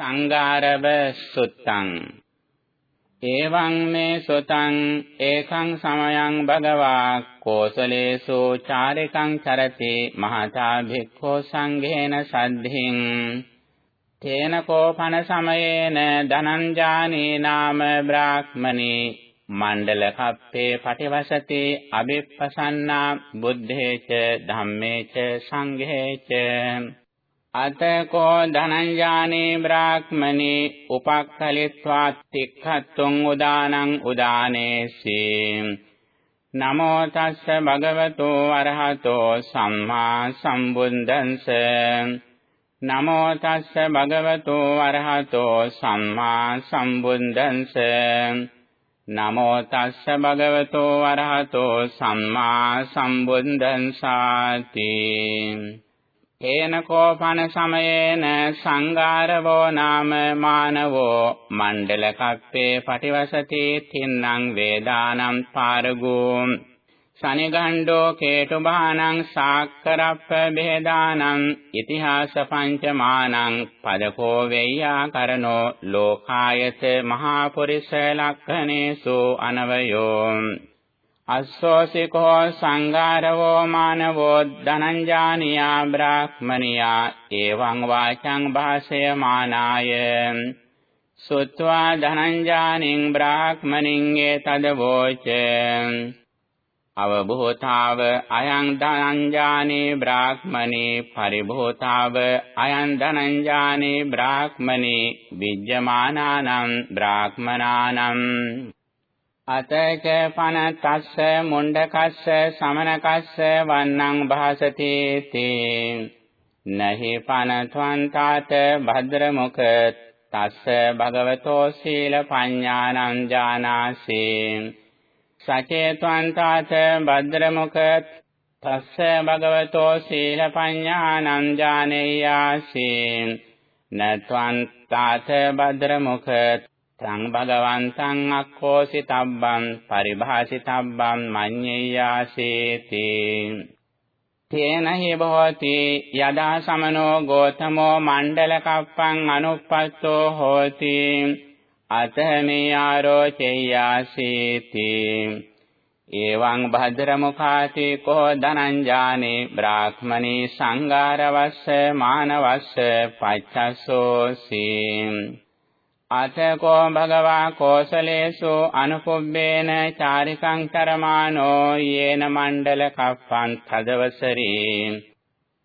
සංගාරව සුත්තං। එවං මේ සුතං ඒකං සමයං භගවා කෝසලේසු චාරිකං චරති මහතා භික්ඛෝ සංඝේන සද්ධින්। තේන කෝපන සමයේන ධනංජානී නාම බ්‍රාහ්මනී මණ්ඩල කප්පේ පටිවසති අබිප්පසන්නා බුद्धේච ධම්මේච සංඝේච। අතකෝ ධනංජානේ බ්‍රාහ්මනේ උපක්ඛලිත්වා තික්ඛත්තුං උදානං උදානේසී. නමෝ තස්ස භගවතෝ අරහතෝ සම්මා සම්බුද්දන්ස නමෝ තස්ස භගවතෝ අරහතෝ සම්මා සම්බුද්දන්ස නමෝ තස්ස භගවතෝ අරහතෝ සම්මා සම්බුද්දන්සාති. තේන කෝපන සමයේන සංගාරවෝ නාම මානවෝ මණ්ඩල කප්පේ පටිවසති තින්නම් වේදානම් පාරගෝ සනිගණ්ඩෝ කේතුබානං සාක්කරප්ප බෙදානං ඉතිහාස පංචමානං පදකෝ වෙය්‍යා කරනෝ ලෝකායත මහා පුරිස ලක්ඛනේසු අනවයෝ. අස්සෝසිකෝ සංගාරවෝ මානවෝ ධනංජානියා බ්‍රාහ්මනියා එවං වාචං භාසයමානාය. සුත්වා ධනංජානින් බ්‍රාහ්මනින් ඒතදවෝච අවභූතාව අයං ධනංජානේ බ්‍රාහ්මනේ පරිභූතාව අයං ධනංජානේ බ්‍රාහ්මනේ විජ්ජමානානම් බ්‍රාහ්මනානම්. අතච පන තස්ස මුණ්ඩකස්ස සමනකස්ස වන්නං භාසති තේ. නහි පන ත්වන්තාත භද්‍රමුඛ තස්ස භගවතෝ සීල පඤ්ඤානං ජානාසි. සචේ ත්වන්තාත භද්‍රමුඛ තස්ස භගවතෝ සීල පඤ්ඤානං ජානේයාසි. නත්වන්තාත භද්‍රමුඛ තං භගවන්තං අක්ඛෝසිතබ්බං පරිභාසිතබ්බං මඤ්ඤේයාසේති. තේන හි භවති යදා සමනෝ ගෝතමෝ මණ්ඩල කප්පං අනුප්පත්තෝ හෝති. අතමේ ආරෝචේයාසේති එවං භද්‍රමුඛාති කෝ ධනංජානේ බ්‍රාහ්මනී සංගාරවස්ස මානවස්ස පච්චසෝසී. අතකෝ භගවා කෝසලේසු අනුපුබ්බේන චාරිකං කරමානෝ යේන මණ්ඩල කප්පං තදවසරී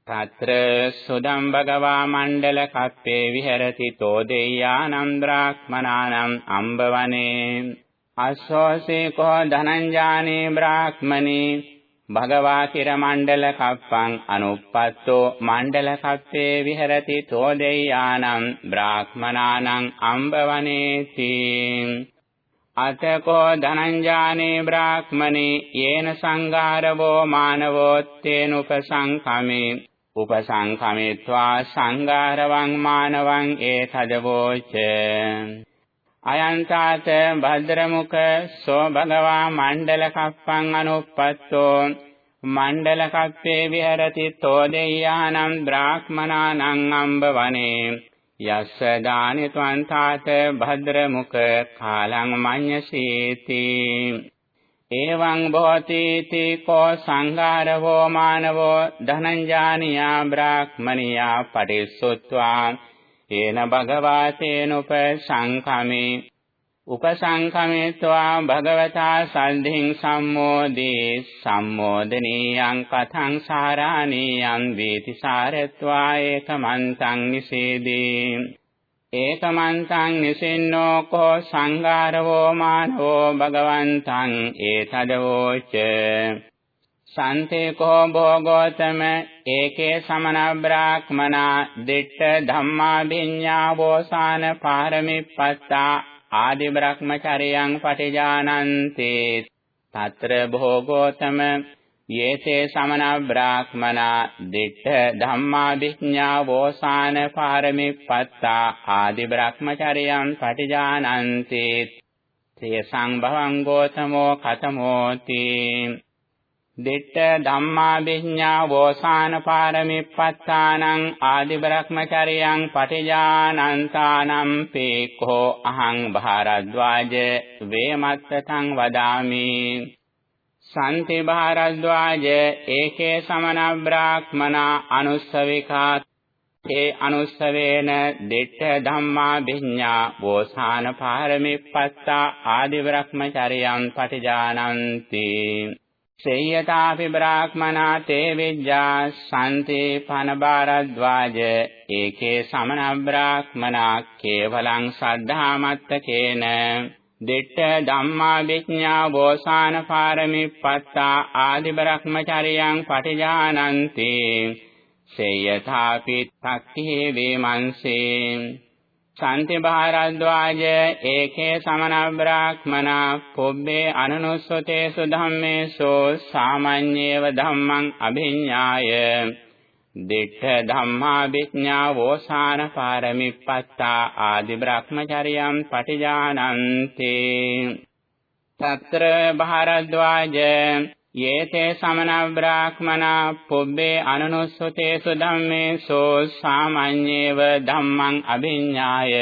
తත්‍ර සුදම් භගවා මණ්ඩල කප්පේ විහෙරති තෝ දෙය්‍යානම් බ්‍රාහ්මනානම් අම්බවනේ. අස්සෝසේ කෝ ධනංජානේ බ්‍රාහ්මනේ. භගවා කිර මණ්ඩල කප්පං අනුප්පත්තෝ මණ්ඩල කප්පේ විහෙරති තෝදෙය්‍යානම් බ්‍රාහ්මනානං අම්බවනේති. අතකෝ ධනංජානේ බ්‍රාහ්මනේ යේන සංඝාරවෝ මානවෝත්තේනුපසංකමේ උපසංකමෙත්වා සංඝාරවං මානවං ඒතදවෝච අයන්තාත භද්‍රමුඛ සෝ භගවා මණ්ඩල කප්පං අනුප්පත්තෝ. මණ්ඩල කප්පේ විහෙරති තෝදෙය්‍යානම් බ්‍රාහ්මනානං අම්බවනේ. යස්ස දානි ත්වන්තාත භද්‍රමුඛ කාලං මඤ්ඤසීති. එවං භවති තී කෝ සංඝාරවෝ මානවෝ ධනංජානියා බ්‍රාහ්මනියා පටිසුත්වා. තේන භගවාතේනුප සංඛමේ උපසංඛමේत्वा භගවතා සද්ධින් සම්මෝදී සම්මෝදනීයං කතං සාරාණීයං වේති සාරත්වා ඒකමන්තං නිසේදී. ඒකමන්තං නිසින්නෝ කෝ සංඝාරවෝ මානවෝ භගවන්තං ඒතදවෝච. සන්තේකෝ භෝගෝතම ඒකේ සමන බ්‍රාහ්මනා දිට්ඨ ධම්මා විඤ්ඤාවෝසාන පාරමිප්පත්තා ආදි බ්‍රහ්මචර්යං පටිජානන්ති. తත්‍ර භෝගෝතම යේතේ සමන බ්‍රාහ්මනා දිට්ඨ ධම්මා විඤ්ඤාවෝසාන පාරමිප්පත්තා ආදි බ්‍රහ්මචර්යං පටිජානන්ති. තේ සංභවං ගෝතමෝ කතමෝති. දිට්ඨ ධම්මා විඤ්ඤා වෝසාන පාරමිප්පත්තානං ආදි බ්‍රහ්මචරියං පටිජානන්තානම් පීකෝ අහං භාරද්වාජ වේමත්තං වදාමි. සම්ති භාරද්වාජ ඒකේ සමන බ්‍රාහ්මනා අනුස්සවිකා ඒ අනුස්සවේන දිට්ඨ ධම්මා විඤ්ඤා වෝසාන පාරමිප්පත්තා ආදි බ්‍රහ්මචරියං පටිජානಂತಿ සේයතාපි බ්‍රාහ්මනා තේ විජ්ජා සම්ති පනබාරද්වාජ ඒකේ සමන බ්‍රාහ්මනා කේවලං සද්ධාමත්තකේන දිට්ඨ ධම්මා විඥා වෝසාන පාරමිප්පත්තා ආදි බ්‍රහ්මචරියං පටිජානಂತಿ සේයතාපි තක්ඛේ වේමන්සේ සන්ති භාරද්වාජ ඒකේ සමන බ්‍රාහ්මනා පුබ්බේ අනනුස්සතේසු ධම්මේසු සාමඤ්ඤේව ධම්මං අභිඤ්ඤාය. දිට්ඨ ධම්මා විඥා වෝසාන පාරමිප්පත්තා ආදි බ්‍රහ්මචරියම් පටිජානන්ති. తත්‍ර භාරද්වාජ යේතේ සමන බ්‍රාහ්මනා පුබ්බේ අනනුස්සතේසු ධම්මේසු සාමඤ්ඤේව ධම්මං අභිඤ්ඤාය.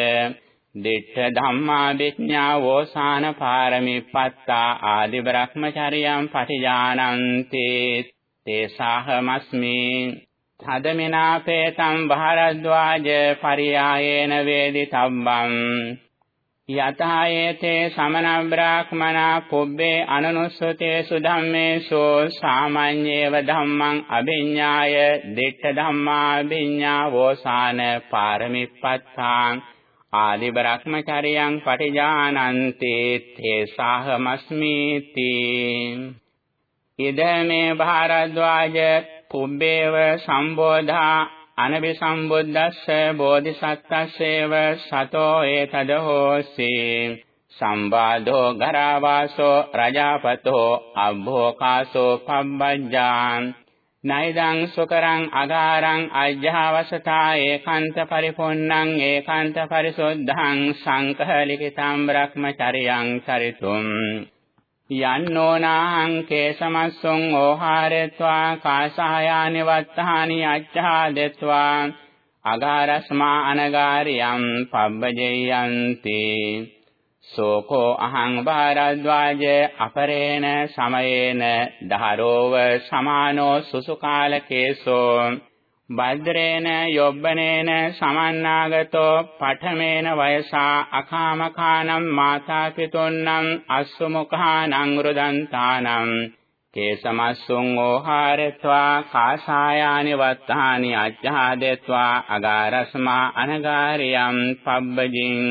දිට්ඨ ධම්මා විඥා වෝසාන පාරමිපත්තා ආදි බ්‍රහ්මචරියම් පටිජානන්ති. තේසාහමස්මි. තදමිනාපේතං භාරද්වාජ පරියායේන වේදිතබ්බං. යතහයේතේ සමන බ්‍රාහ්මනා පුබ්බේ අනනුස්සතේසු ධම්මේසු සාමඤ්ඤේව ධම්මං අභිඤ්ඤාය දිට්ඨ ධම්මා අභිඤ්ඤා වෝසාන පාරමිප්පත්තාං ආදි බ්‍රහ්මචරියං පටිජානන්ති තේසාහමස්මීති ඉදමේ භාරද්වාජ පුබ්බේව සම්බෝධා අනබිසම්බුද්දස්ස බෝධිසත්ත්වස්සේව සතෝ ඒතද හෝසි සම්බාධෝ ගරාවාසෝ රජාපතෝ අබ්භෝකාසෝ පබ්බජ්ජාන්. නයිදං සුකරං අගාරං අජ්ජාවසතා ඒකාන්ත පරිපොන්නං ඒකාන්ත පරිසුද්ධං සංකහලිකිතම් බ්‍රහ්මචරියං චරිතුම්. යන්නෝනාහං කේසමස්සොං ඕහාරෙත්වා කාසායානි වත්තානි අච්ඡාදෙත්වා අගාරස්මා අනගාරියම් පබ්බජේයන්ති. සෝකෝ අහං භාරද්වාජ අපරේණ සමයේන දහරෝව සමානෝ සුසුකාලකේසෝ. භද්‍රේන යොබ්බනේන සමන්නාගතෝ පඨමේන වයසා අකාමකානම් මාතාපිතුන්නම් අස්සුමුඛානං රුදන්තානම්. කේසමස්සුං ඕහාරත්වා කාසායානි වත්තානි අජ්ජාදෙත්වා අගාරස්මා අනගාරියම් පබ්බජින්.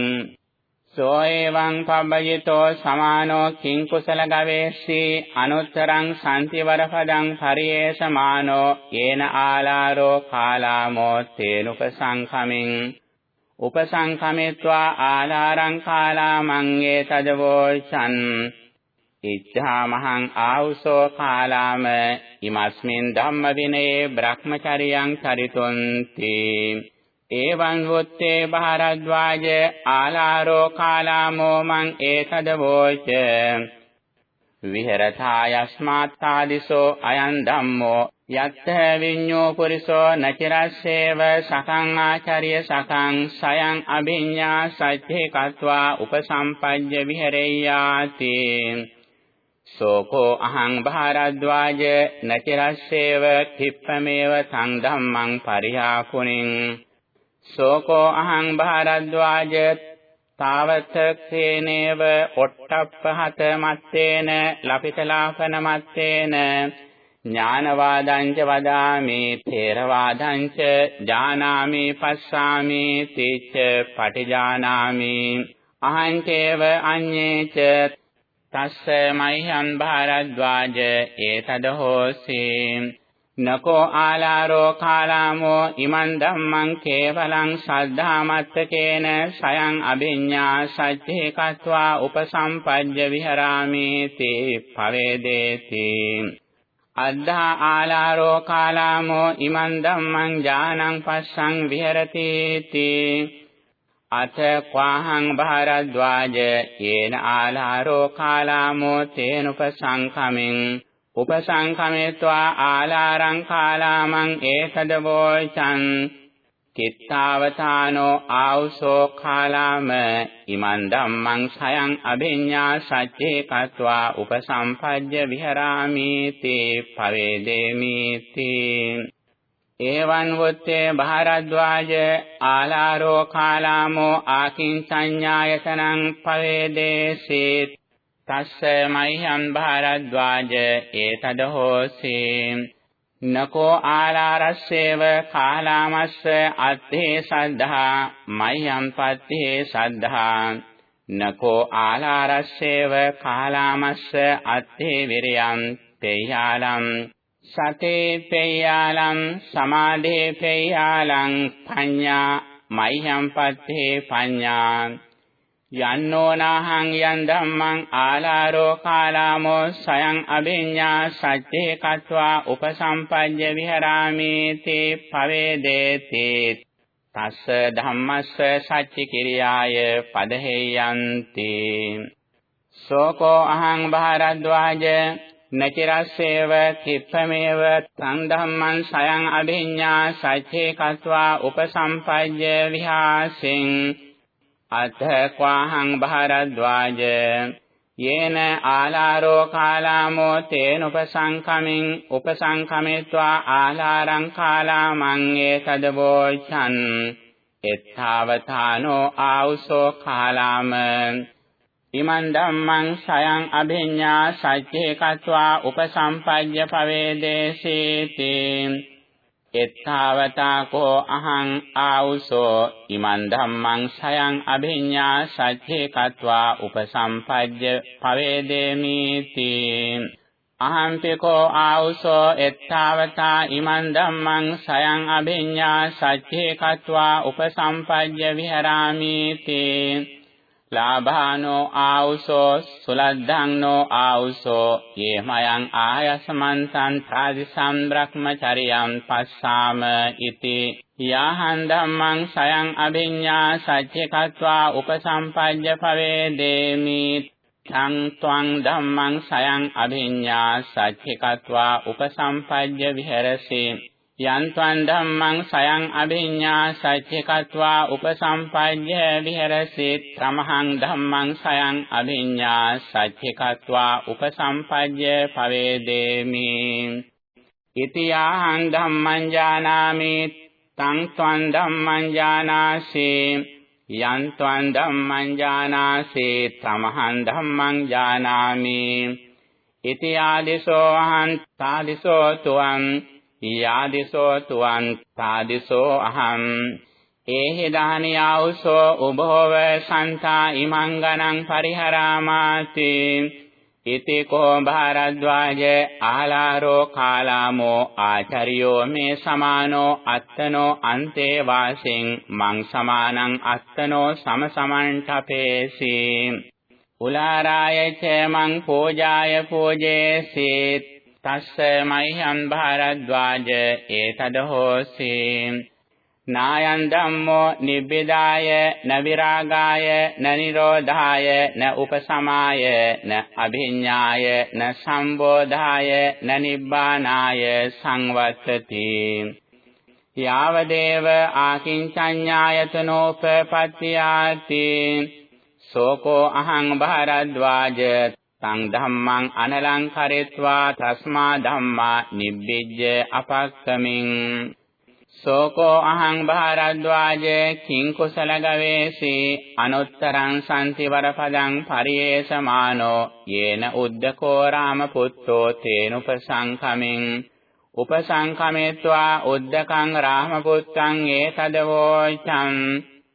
සෝ එවං පබ්බජිතෝ සමානෝ කිං කුසල ගවේස්සි අනුත්තරං සම්තිවරපදං පරියේසමානෝ යේන ආලාරෝ කාලාමෝ තේනුපසංඛමින් උපසංඛමෙත්වා ආලාරං කාලාමං ඒ තදවෝචන් ඉච්ඡාමහං ආවුසෝ කාලාම ඉමස්මින් ධම්ම විනයේ බ්‍රහ්මචරියං චරිතුන්ති එවං වොත්තේ භාරද්වාජ ආලාරෝ කාලාමෝ මං ඒතද වෝච. විහෙරථා යස්මාත්තාදිසෝ අයං ධම්මෝ යත්ථ විඤ්ඤෝ පුරිසෝ නචරස්සේව සකං ආචාර්ය සකං සයං අභිඤ්ඤා සච්චේ කତ୍වා උපසම්පජ්ජ විහෙරෙය්‍යාති. සෝකෝ අහං භාරද්වාජ නචරස්සේව කිප්පමේව සංධම්මං පරිහාකුණින්. සෝකෝ අහං භාරද්වාජ තාවත ක්ෂේනේව ඔට්ටප්පහත මත්තේන ලපිතලාපන මත්තේන ඥානවාදං ච වදාමි තේරවාදං ච ජානාමි පස්සාමි තීච්ච පටිජානාමි අහං චේව අඤ්ඤේ ච තස්ස මයිහං භාරද්වාජ ඒතද හෝසි නකෝ ආලාරෝ කාලාමෝ ඉමන් ධම්මං කේවලං සද්ධාමත්තකේන සයං අභිඤ්ඤා සච්චේ කତ୍වා උපසම්පජ්ජ විහරාමි තේ පවේදේති අද්ධා ආලාරෝ කාලාමෝ ඉමන් ධම්මං ඥානං පස්සං විහෙරති තී අත ක්වාහං භාරද්වාජ යේන ආලාරෝ කාලාමෝ තේනුපසංඛමින් උපසංඛමෙත්වා ආලාරං කාලාමං ඒතද වෝචං චිත්තාවතානෝ ආවුසෝ කාලාම ඉමන් ධම්මං සයං අභිඤ්ඤා සච්චේකत्वा උපසම්පජ්ජ විහරාමි තේ පවේදේමි තේ එවං වොත්තේ භාරද්වාජ ආලාරෝ කාලාමෝ ආකින් සංඥායතනං පවේදේසී තස්ස මයිහං භාරද්වාජ ඒතද හෝසී නකෝ ආලාරස්සේව කාලාමස්ස අත්තේ සද්ධා මයිහං පත්තේ සද්ධා නකෝ ආලාරස්සේව කාලාමස්ස අත්තේ විරයං පේයාලම් සතේ පේයාලම් සමාධේ පේයාලම් පඤ්ඤා මයිහං පත්තේ පඤ්ඤා යන්නෝනාහං යන් ධම්මං ආලාරෝ කාලාමෝ සයං අභිඤ්ඤා සච්චේ කତ୍වා උපසම්පජ්ජ විහරාමි තේ පවේදේති. තස්ස ධම්මස්ස සච්චි කිරියාය පදහෙයන්ති. සෝකෝ අහං භාරද්වාජ නචිරස්සේව කිප්පමේව තං ධම්මං සයං අභිඤ්ඤා සච්චේ කତ୍වා උපසම්පජ්ජ විහාසින්. අත්ථක්වාහං භාරද්වාජ। යේන ආලාරෝ කාලාමෝ තේන උපසංකමින් උපසංකමෙත්වා ආලාරං කාලාමං ඒතදවෝචන් එත්තාවතානෝ ආවුසෝ කාලාම। ඉමන් ධම්මං සයං අභිඤ්ඤා සච්චේ කତ୍වා උපසම්පජ්ජ පවේදේසීති। එත්තාවතා කෝ අහං ආවුසෝ ඉමන් ධම්මං සයං අභිඤ්ඤා සච්චේ කତ୍වා උපසම්පජ්ජ පවේදේමි තී අහම්පිකෝ ආවුසෝ එත්තාවතා ඉමන් ධම්මං සයං අභිඤ්ඤා සච්චේ කତ୍වා උපසම්පජ්ජ විහරාමි තී ලාභානෝ ආවුසෝ සුලද්ධංනෝ ආවුසෝ යේ මයං ආයසමන්තං සාදි සම්බ්‍රක්මචරියං පස්සාම ඉති යාහං ධම්මං සයං අභිඤ්ඤා සච්චිකत्वा උපසම්පජ්ජ පවේදේමි. තං ත්වං ධම්මං සයං අභිඤ්ඤා සච්චිකत्वा උපසම්පජ්ජ විහෙරසේ. යන්ත්වං ධම්මං සයං අභිඤ්ඤා සච්චිකत्वा උපසම්පජ්ජ විහෙරසෙත් තමහං ධම්මං සයං අභිඤ්ඤා සච්චිකत्वा උපසම්පජ්ජ පවේදේමි. ඉතියාහං ධම්මං ජානාමි තං ත්වං ධම්මං ජානාසේ යං ත්වං ධම්මං ජානාසේ තමහං ධම්මං ජානාමි. ඉතියාදිසෝ අහං තාදිසෝ තුවං යාදිසෝ තුවන් තාදිසෝ අහං. ඒහි දානියාවුසෝ උභව සන්තා ඉමං ගණං පරිහරාමාති. ඉති කෝ භාරද්වාජ ආලාරෝ කාලාමෝ ආචාර්යෝ මේ සමානෝ අත්තනෝ අන්තේ වාසින් මං සමානං අත්තනෝ සම සමන්ඨපේසි උලාරාය ච මං පූජාය පූජේසීත් තස්ස මයිහං භාරද්වාජ ඒතද හෝසි නායං ධම්මෝ නිබ්බිදාය න විරාගාය න නිරෝධාය න උපසමාය න අභිඤ්ඤාය න සම්බෝධාය න නිබ්බානාය සංවත්තති යාවදේව ආකින්චඤ්ඤායතනෝපපත්තියාති සෝකෝ අහං භාරද්වාජ තං ධම්මං අනලංකරෙත්වා තස්මා ධම්මා නිබ්බිජ්ජ අපක්කමින් සෝකෝ අහං භාරද්වාජ කිං කුසල ගවේසි අනුත්තරං සම්ති වරපදං පරියේසමානෝ යේන උද්දකෝ රාම පුත්තෝ තේනුපසංකමින් උපසංකමෙත්වා උද්දකං රාම පුත්තං ඒතදවෝචං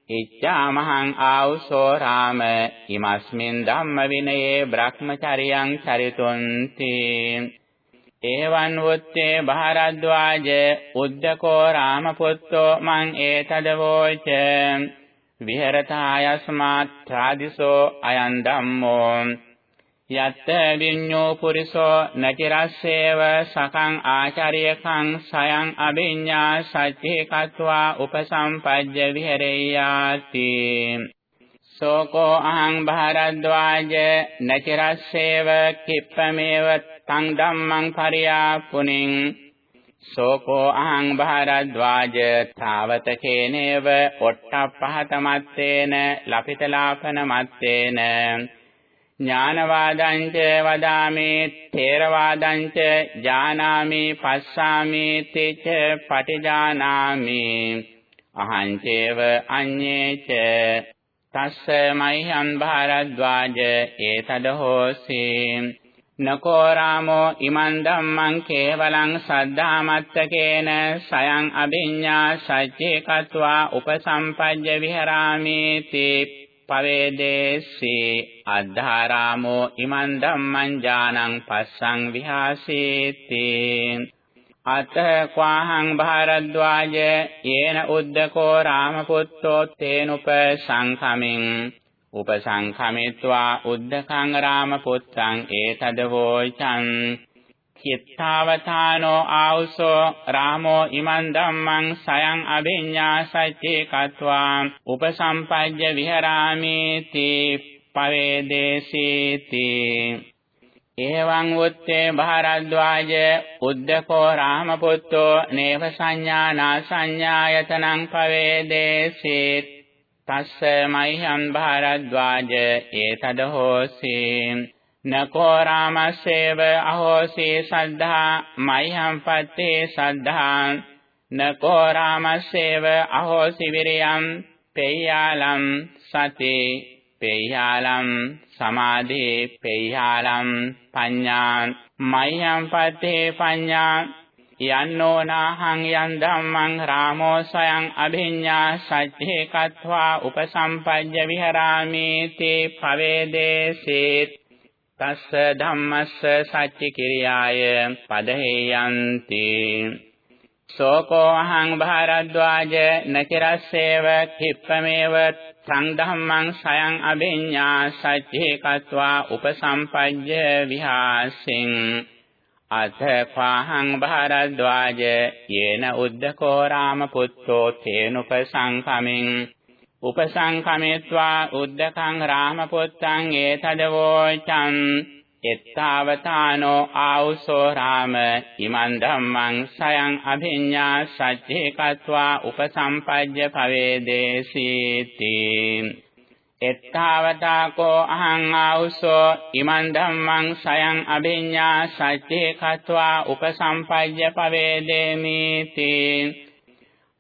ඉච්ඡාමහං ආවුසෝ රාම ඉමස්මින් ධම්ම විනයේ බ්‍රහ්මචරියං චරිතුන්ති එවං වොත්තේ භාරද්වාජ උද්දකෝ රාමපුත්තෝ මං ඒතදවෝච විහෙරතායස්මාත් ත්‍රාදිසෝ අයං ධම්මෝ යත්ත විඤ්ඤෝ පුරිසෝ නචිරස්සේව සකං ආචාර්යකං සයං අභිඤ්ඤා සච්චේ කତ୍වා උපසම්පජ්ජ විහෙරෙය්‍යාති සෝකෝ අහං භාරද්වාජ නචිරස්සේව කිප්පමේව තං ධම්මං පරියාපුනින් සෝකෝ අහං භාරද්වාජ තාවතකේනේව ඔට්ටප්පහතමත්තේන ලපිතලාපන මත්තේන. ඥානවාදං ච වදාමි තේරවාදං ච ජානාමි පස්සාමි තේච පටිජානාමි। අහං චේව අඤ්ඤේ ච තස්ස මයිහං භාරද්වාජ ඒතද හෝසි। නකෝ රාමෝ ඉමන් ධම්මං කේවලං සද්ධාමත්තකේන සයං අභිඤ්ඤා සච්චේ කତ୍වා උපසම්පජ්ජ විහරාමි। තේ පවේදේසි අද්ධාරාමෝ ඉමන් ධම්මං ඥානං පස්සං විහාසීති අත ක්වාහං භාරද්වාජ යේන උද්දකෝ රාමපුත්තෝ තේනුප සංඛමින් උපසංඛමිත්වා උද්දකං රාමපුත්තං ඒතදවෝචං චිත්තාවතානෝ ආවුසෝ රාමෝ ඉමන් ධම්මං සයං අභිඤ්ඤා සච්චේ කତ୍වා උපසම්පජ්ජ විහරාමි තී පවේදේසීති එවං උත්තේ භාරද්වාජ උද්දකෝ රාමපුත්තෝ නේව සංඥානා සංඥායතනං පවේදේසීත් තස්ස මයිහං භාරද්වාජ ඒතද හෝසී නකෝ රාමස්සේව අහෝසී සද්ධා මයිහං පත්තේ සද්ධා නකෝ රාමස්සේව අහෝසි විරියම් පෙය්‍යාලම් සති පෙය්‍යාලම් සමාධි පෙය්‍යාලම් පඤ්ඤා මයිහං පත්තේ පඤ්ඤා යන්නෝ නාහං යන් ධම්මං රාමෝ සයං අභිඤ්ඤා සච්චේ කତ୍වා උපසම්පජ්ජ විහරාමි තේ පවේදේසේත් තස්ස ධම්මස්ස සච්ච කිරියාය. පදහේයන්ති සෝකෝ අහං භාරද්වාජ නචරස්සේව කිප්පමේව සං ධම්මං සයං අභිඤ්ඤා සච්චේ කତ୍වා උපසම්පජ්ජ විහාසින්. අත පාහං භාරද්වාජ යේන උද්දකෝ රාම පුත්තෝ තේනුපසංකමින්. උපසංකමෙත්වා උද්දකං රාමපුත්තං ඒතදවෝචං එත්තාවතානෝ ආවුසෝ රාම ඉමන් ධම්මං සයං අභිඤ්ඤා සච්චේ කତ୍වා උපසම්පජ්ජ පවේදේසීති. එත්තාවතාකෝ අහං ආවුසෝ ඉමන් ධම්මං සයං අභිඤ්ඤා සච්චේ කତ୍වා උපසම්පජ්ජ පවේදේමීති.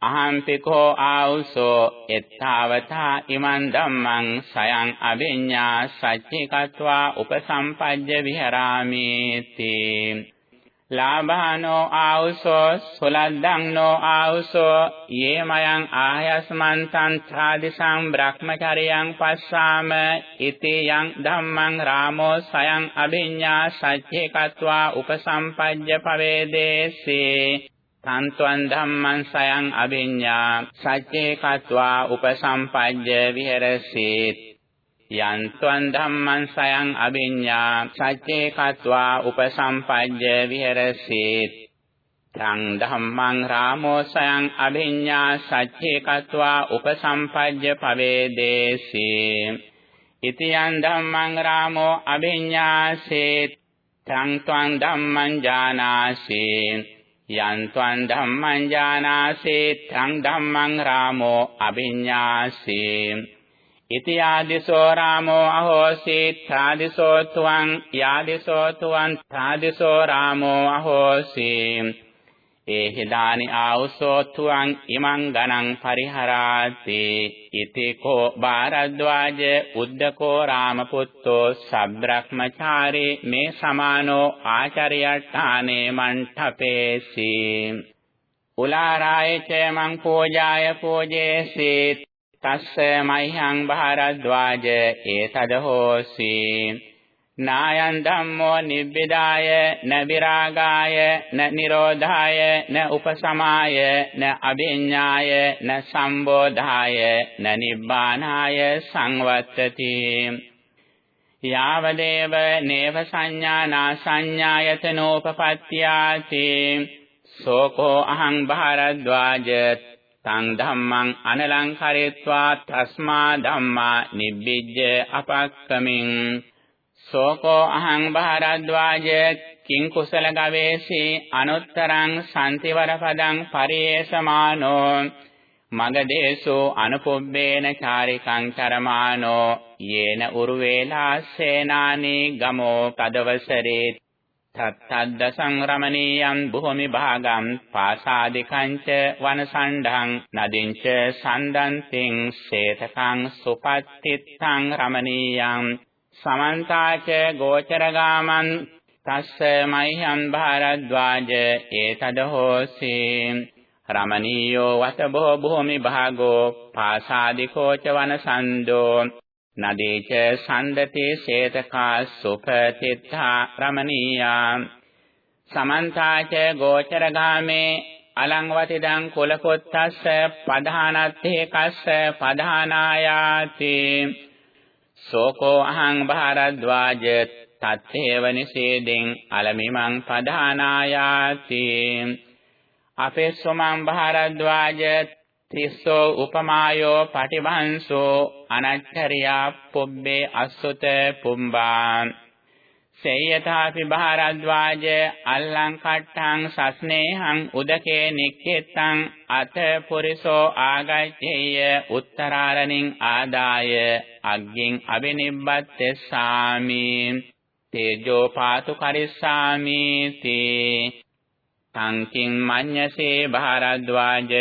අහන්තිකෝ ආවුසෝ එත්තාවතා ඉමන් ධම්මං සයං අභිඤ්ඤා සච්චිකत्वा උපසම්පජ්ජ විහරාමේති. ලාභානෝ ආවුසෝ සුලද්දංනෝ ආවුසෝ යේ මයං ආයස්මන් තන්ත්‍රාදිසං බ්‍රහ්මචරියං පස්සාම ඉති යං ධම්මං රාමෝ සයං අභිඤ්ඤා සච්චිකत्वा උපසම්පජ්ජ පවේදේසේ. තන්ත්වං ධම්මං සයං අභිඤ්ඤා සච්චේ කତ୍වා උපසම්පජ්ජ විහෙරසීත් යන්ත්වං ධම්මං සයං අභිඤ්ඤා සච්චේ කତ୍වා උපසම්පජ්ජ විහෙරසීත් තං ධම්මං රාමෝ සයං අභිඤ්ඤා සච්චේ කତ୍වා උපසම්පජ්ජ පවේදේසී ඉතියන් ධම්මං රාමෝ අභිඤ්ඤාසී තං ත්වං ධම්මං ජානාසී යන්ත්වං ධම්මං ඥානාසේ තං ධම්මං රාමෝ අභිඤ්ඤාසේ. ඉති ආදිසෝ රාමෝ අහෝසී ථාදිසෝ ත්වං යාදිසෝ ත්වං ථාදිසෝ රාමෝ අහෝසී. ඒහි දානි ආවුසෝත්තුං ඉමං ගණං පරිහරාති. ඉති කෝ බාරද්වාජ උද්දකෝ රාමපුත්තෝ සබ්‍රක්මචාරේ මේ සමානෝ ආචාර්යට්ඨානේ මණ්ඨපේසි උලාරාය ච මං පූජාය පූජේසි. තස්ස මහ්‍යං බාරද්වාජ ඒතද හෝසි නායං ධම්මෝ නිබ්බිදාය න විරාගාය න නිරෝධාය න උපසමාය න අභිඤ්ඤාය න සම්බෝධාය න නිබ්බානාය සංවත්තති. යාවදේව නේව සංඥානා සංඥායතනෝපපත්ත්‍යාති. සෝකෝ අහං භාරද්වාජ තං ධම්මං අනලංකරේत्वा තස්මා ධම්මා නිබ්බිජ්ජ අපක්කමින්. සෝකෝ අහං භාරද්වාජ කිං කුසල ගවේෂී අනුත්තරං සම්තිවර පදං පරියේසමානෝ මගදේසෝ අනුපොබ්බේන චාරිකං චරමානෝ යේන උරුවේලා සේනානී ගමෝ කදවසරේ තත්තද්ද සංරමණීයං භූමි භාගං පාසාදිකංච වනසණ්ඩං නදින්ච සන්දන්තිං සේතකං සුපත්තිත්තං රමණීයං සමන්තාච ගෝචරගාමං තස්ස මයිහං භාරද්වාජ ඒතද හෝසි රමණීයෝ වතබෝ භූමි භාගෝ පාසාදිකෝ ච වනසන්දෝ. නදීච සන්දතේ සේතකා සුපතිත්තා රමණීයා. සමන්තාච ගෝචරගාමේ අලංවතිදං කුලකොත්තස්ස පධානත්තේ කස්ස පධානායාති. සෝකෝ අහං භාරද්වාජ තත්තේව නිසේදෙන් අලමිමං පධානායාති. අපේ සොමං භාරද්වාජ තිස්සෝ උපමායෝ පටිභංසෝ අනච්චරියා පුබ්බේ අස්සුත පුම්බා සේයතාපි භාරද්වාජ අල්ලං කට්ටං සස්නේහං උදකේ නික්කෙත්තං අත පුරිසෝ ආගච්ඡේය උත්තරාරණින් ආදාය අග්ගින් අබිනිබ්බත්තේසාමි තේජෝ පාතු කරිස්සාමි තේ තංකින් මඤ්ඤසේ භාරද්වාජ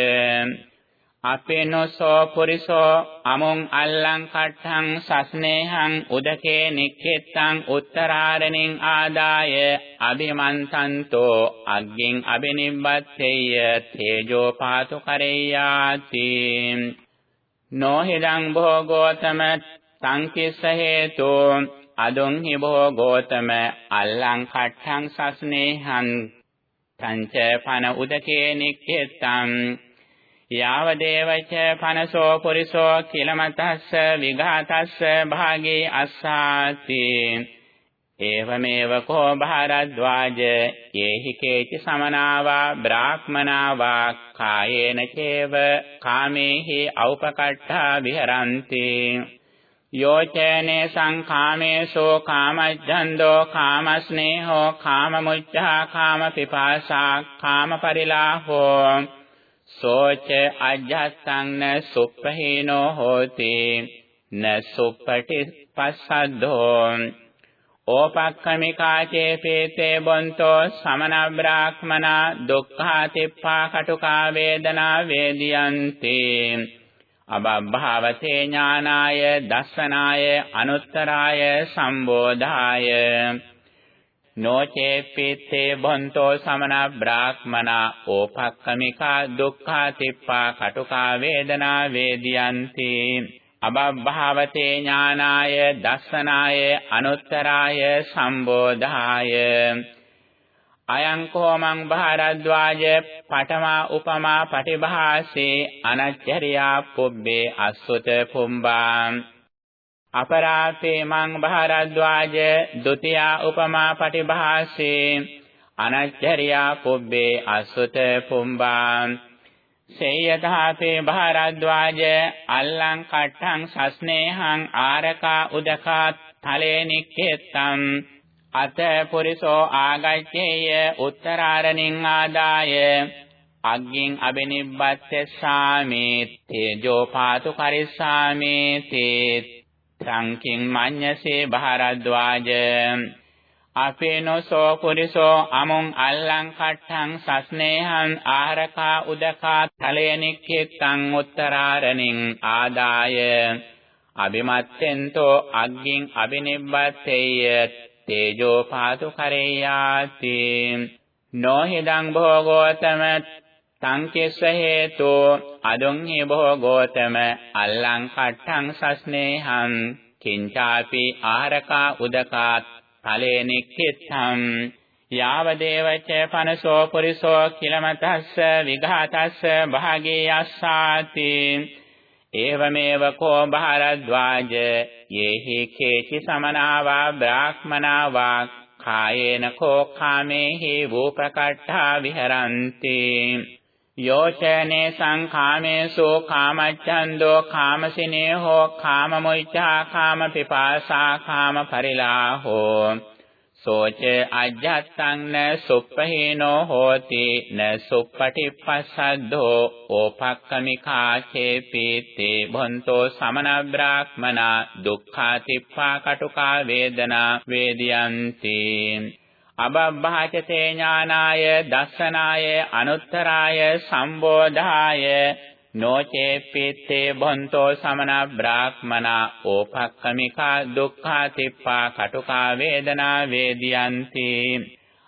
අපේනෝසෝ පුරිසෝ අමුං අල්ලං කට්ඨං සස්නේහං උදකේ නික්ඛෙත්තං උත්තරාරණින් ආදාය අභිමන්තන්තෝ අග්ගින් අබිනිබ්බත්තේය තේජෝ පාතු කරෙය්‍යාති නොහිදං භෝගෝතම සංකිස්ස හේතු අදුං හි භෝගෝතම අල්ලං කට්ඨං සස්නේහං තංච පන උදකේ නික්ඛෙත්තං යාව දේවච පනසෝ පුරිසෝ කිලමතස්ස විඝාතස්ස භාගේ අස්සාති. ඒවමේව කෝ භාරද්වාජ යේහි කේචි සමනාවා බ්‍රාහ්මනාවා කායේන චේව කාමේහි ඖපකට්ඨා විහරಂತಿ. යෝචනේ සංඛාමේසෝ කාමජ්ජන්தோ කාමස්නේහෝ කාමමුච්ඡා කාමපිපාසා කාමපරිලාහෝ සෝච අජ්ජත්තං න සුප්පහීනෝ හෝති න සුප්පටි පස්සද්ධෝ ඕපක්ඛමිකා චේපේතේ බොන්තෝ සමන බ්‍රාහ්මනා දුක්ඛාතිප්පා කටුකා වේදනා වේදියන්ති. අබභාවතේ ඥානාය දස්සනාය අනුත්තරාය සම්බෝධාය. නොචේපිත්තේ බොන්තෝ සමන බ්‍රාහ්මනා ඕපක්කමිකා දුක්ඛා තිප්පා කටුකා වේදනා වේදියන්ති. අබභාවතේ ඥානාය දස්සනාය අනුත්තරාය සම්බෝධාය. අයං කෝමං භාරද්වාජ පඨමා උපමා පටිභාසේ අනච්චරියා පුබ්බේ අස්සුත පුම්බා. අපරාපේ මං භාරද්වාජ ဒ ුතියා උපමා පටිභාසේ අනච්චරියා පුබ්බේ අස්සුත පුම්බා සේයතාපේ භාරද්වාජ අල්ලං කට්ඨං සස්නේහං ආරකා උදකා තලේ නික්ඛෙත්තං අත පුරිසෝ ආගච්ඡේය උත්තරාරණින් ආදාය අග්ගින් අබිනිබ්බත්තේසාමි තේජෝ පාතු කරිස්සාමි තේ සංකින් මඤ්ඤසේ භාරද්වාජ අපේනෝසෝ පුරිසෝ අමුං අල්ලං කට්ඨං සස්නේහං ආහරකා උදකා තලයනික්ඛෙත්තං උත්තරාරණින් ආදාය. අබිමත්තෙන්තෝ අග්ගින් අබිනිබ්බත්තේය තේජෝ පාතු කරේයාති නොහිදං භෝගෝතම සංකේස්ස හේතු අදුං හි භෝගෝතම අල්ලං කට්ඨං සස්නේහං කිංචාපි ආරකා උදකා තලේ නික්ඛිත්තං යාව දේවච පනසෝ පුරිසෝ කිලමතස්ස විඝාතස්ස භාගේ යස්සාති ඒවමේව කෝ භාරද්වාජ යේහි කේචි සමනාවා බ්‍රාහ්මනාවා කායේන කෝ කාමේහි වූපකට්ඨා විහරಂತಿ යෝචනේ සංඛාමේසු කාමච්ඡන්தோ කාමසිනේහෝ කාමමුච්ඡා කාමපිපාසා කාමපරිලාහෝ සෝච අජ්ජත්තං න සුප්පහේනෝ හෝති න සුප්පටිපස්සද්දෝ ඕපක්කමිකා චේපීතේ භොන්තෝ සමන බ්‍රාහ්මනා දුක්ඛාතිප්පා කටුකා වේදනා වේදියන්ති අබබ්බහචතේ ඥානාය දස්සනාය අනුත්තරාය සම්බෝධාය නොචේ පිත්තේ බොන්තෝ සමන බ්‍රාහ්මනා ඕපක්කමිකා දුක්ඛා තිප්පා කටුකා වේදනා වේදියන්ති.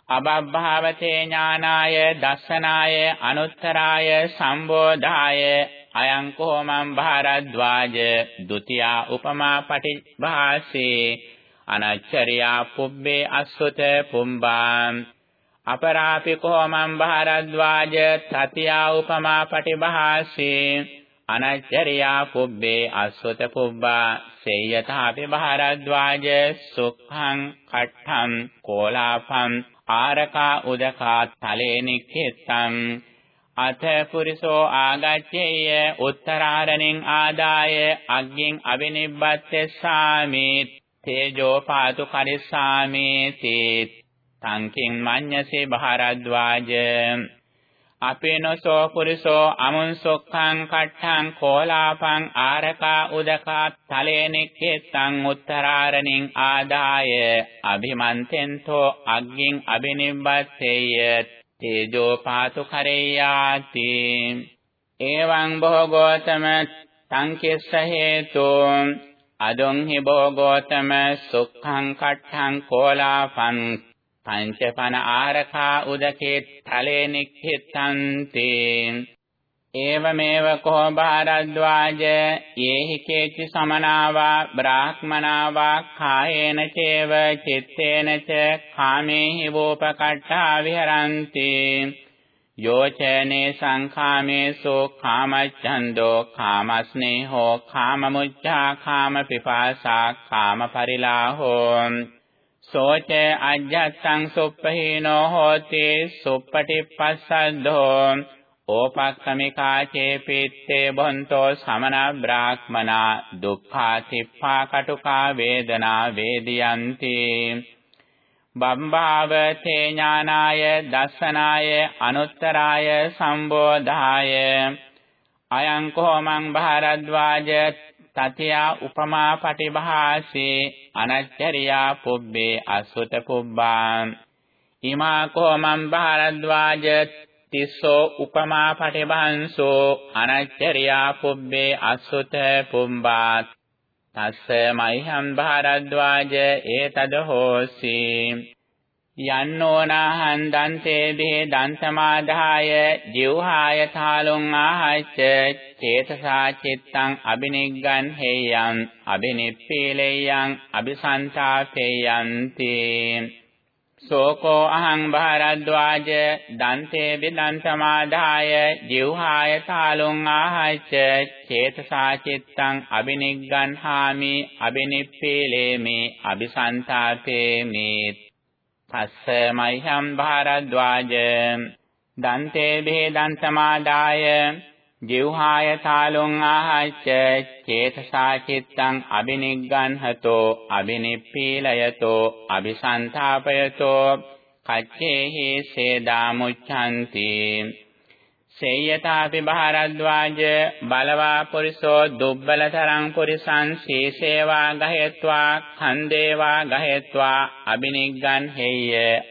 අබබ්භාවතේ ඥානාය දස්සනාය අනුත්තරාය සම්බෝධාය අයං කොමං භාරද්වාජ ဒ ුතියා උපමා පටිභාසේ අනච්චරියා පුබ්බේ අස්සුත පුම්බා. අපරාපිකෝ මම් භාරද්වාජ තතියා උපමා පටිභාසේ. අනච්චරියා පුබ්බේ අස්සත පුබ්බා සේයතාපි භාරද්වාජ සුඛං කට්ඨං කෝලාපං ආරකා උදකා තලේ නික්ඛෙත්තං. අත පුරිසෝ ආගච්ඡේය උත්තරාරණින් ආදාය අග්ගින් අබිනිබ්බත්තේසාමි තේජෝ පාතු කරිස්සාමි තේත් තංකින් මඤ්ඤසේ භාරද්වාජ. අපේනසෝ පුරිසෝ අමුන් සොක්ඛං කට්ඨං කෝලාපං ආරකා උදකා තලේ නික්කෙත්තං උත්තරාරණින් ආදාය. අභිමන්තෙන්තෝ අග්ගින් අබිනිබ්බත්තේය තේජෝ පාතු කරේයාති. එවං භෝගෝතම තංකිස්ස හේතෝ. අදොං හි භෝගෝතම සුක්ඛං කට්ඨං කෝලාපං පංචපන ආරකා උදකේ තලේ නික්ඛිතන්ති ඒවමේව කෝ භාරද්වාජ යේහි කේචි සමනාවා බ්‍රාහ්මනාවා කායේන චේව චිත්තේන ච කාමේහි වෝපකට්ඨා විහරಂತಿ යෝචනේ සංඛාමේසෝ කාමච්ඡන්தோ කාමස්නේහෝ කාමමුච්ඡා කාමපිපාසා කාමපරිලාහෝ සෝච අජ්ජත්තං සුප්පහීනෝ හෝති සුප්පටිපස්සද්ධෝ ඕපක්ඛමිකා චේපිත්තේ බොන්තෝ සමන බ්‍රාහ්මනා දුක්ඛා තිප්පා කටුකා වේදනා වේදියන්ති බම්භාවතේ ඥානාය දස්සනාය අනුත්තරාය සම්බෝධාය. අයං කොමං භාරද්වාජ තතියා උපමා පටිභාසේ අනච්චරියා පුබ්බේ අසුත පුබ්බා. ඉමා කෝමං භාරද්වාජ තිස්සෝ උපමා පටිභංසෝ අනච්චරියා පුබ්බේ අසුත පුම්බා තස්ස මයිහං භාරද්වාජ ඒතද හෝසි යන්නෝනාහං දන්තේ බේ දන්තමාදාය ජීවහාය තාලුං ආහච්ච චේතසා චිත්තං අබිනිග්ගන් හේයං අබිනිප්පීලෙයං අபிසන්තාපේයන්ති. සෝකෝ අහං භාරද්වාජ දන්තේ බිදන්තමාදාය ජීවහාය තාලුං ආහච්ච චේතසා චිත්තං අබිනිග්ගන් හාමි අබිනිප්පීලේමි අபிසන්තාපේමි තස්ස මයිහම් භාරද්වාජ දන්තේ භේදං සමාදාය ජීවහාය තාලුං ආහච්ච චේතසා චිත්තං අබිනිග්ගන්හතෝ අබිනිප්පීලයතෝ අபிසන්තාපයතෝ කච්චේහි සේදා මුච්ඡanti සේයතාපි භාරද්වාජ බලවා පුරිසෝ දුබ්බලතරං පුරිසං සීසේවා ගහෙත්වා ඛන්දේවා ගහෙත්වා අබිනිග්ගන් හේය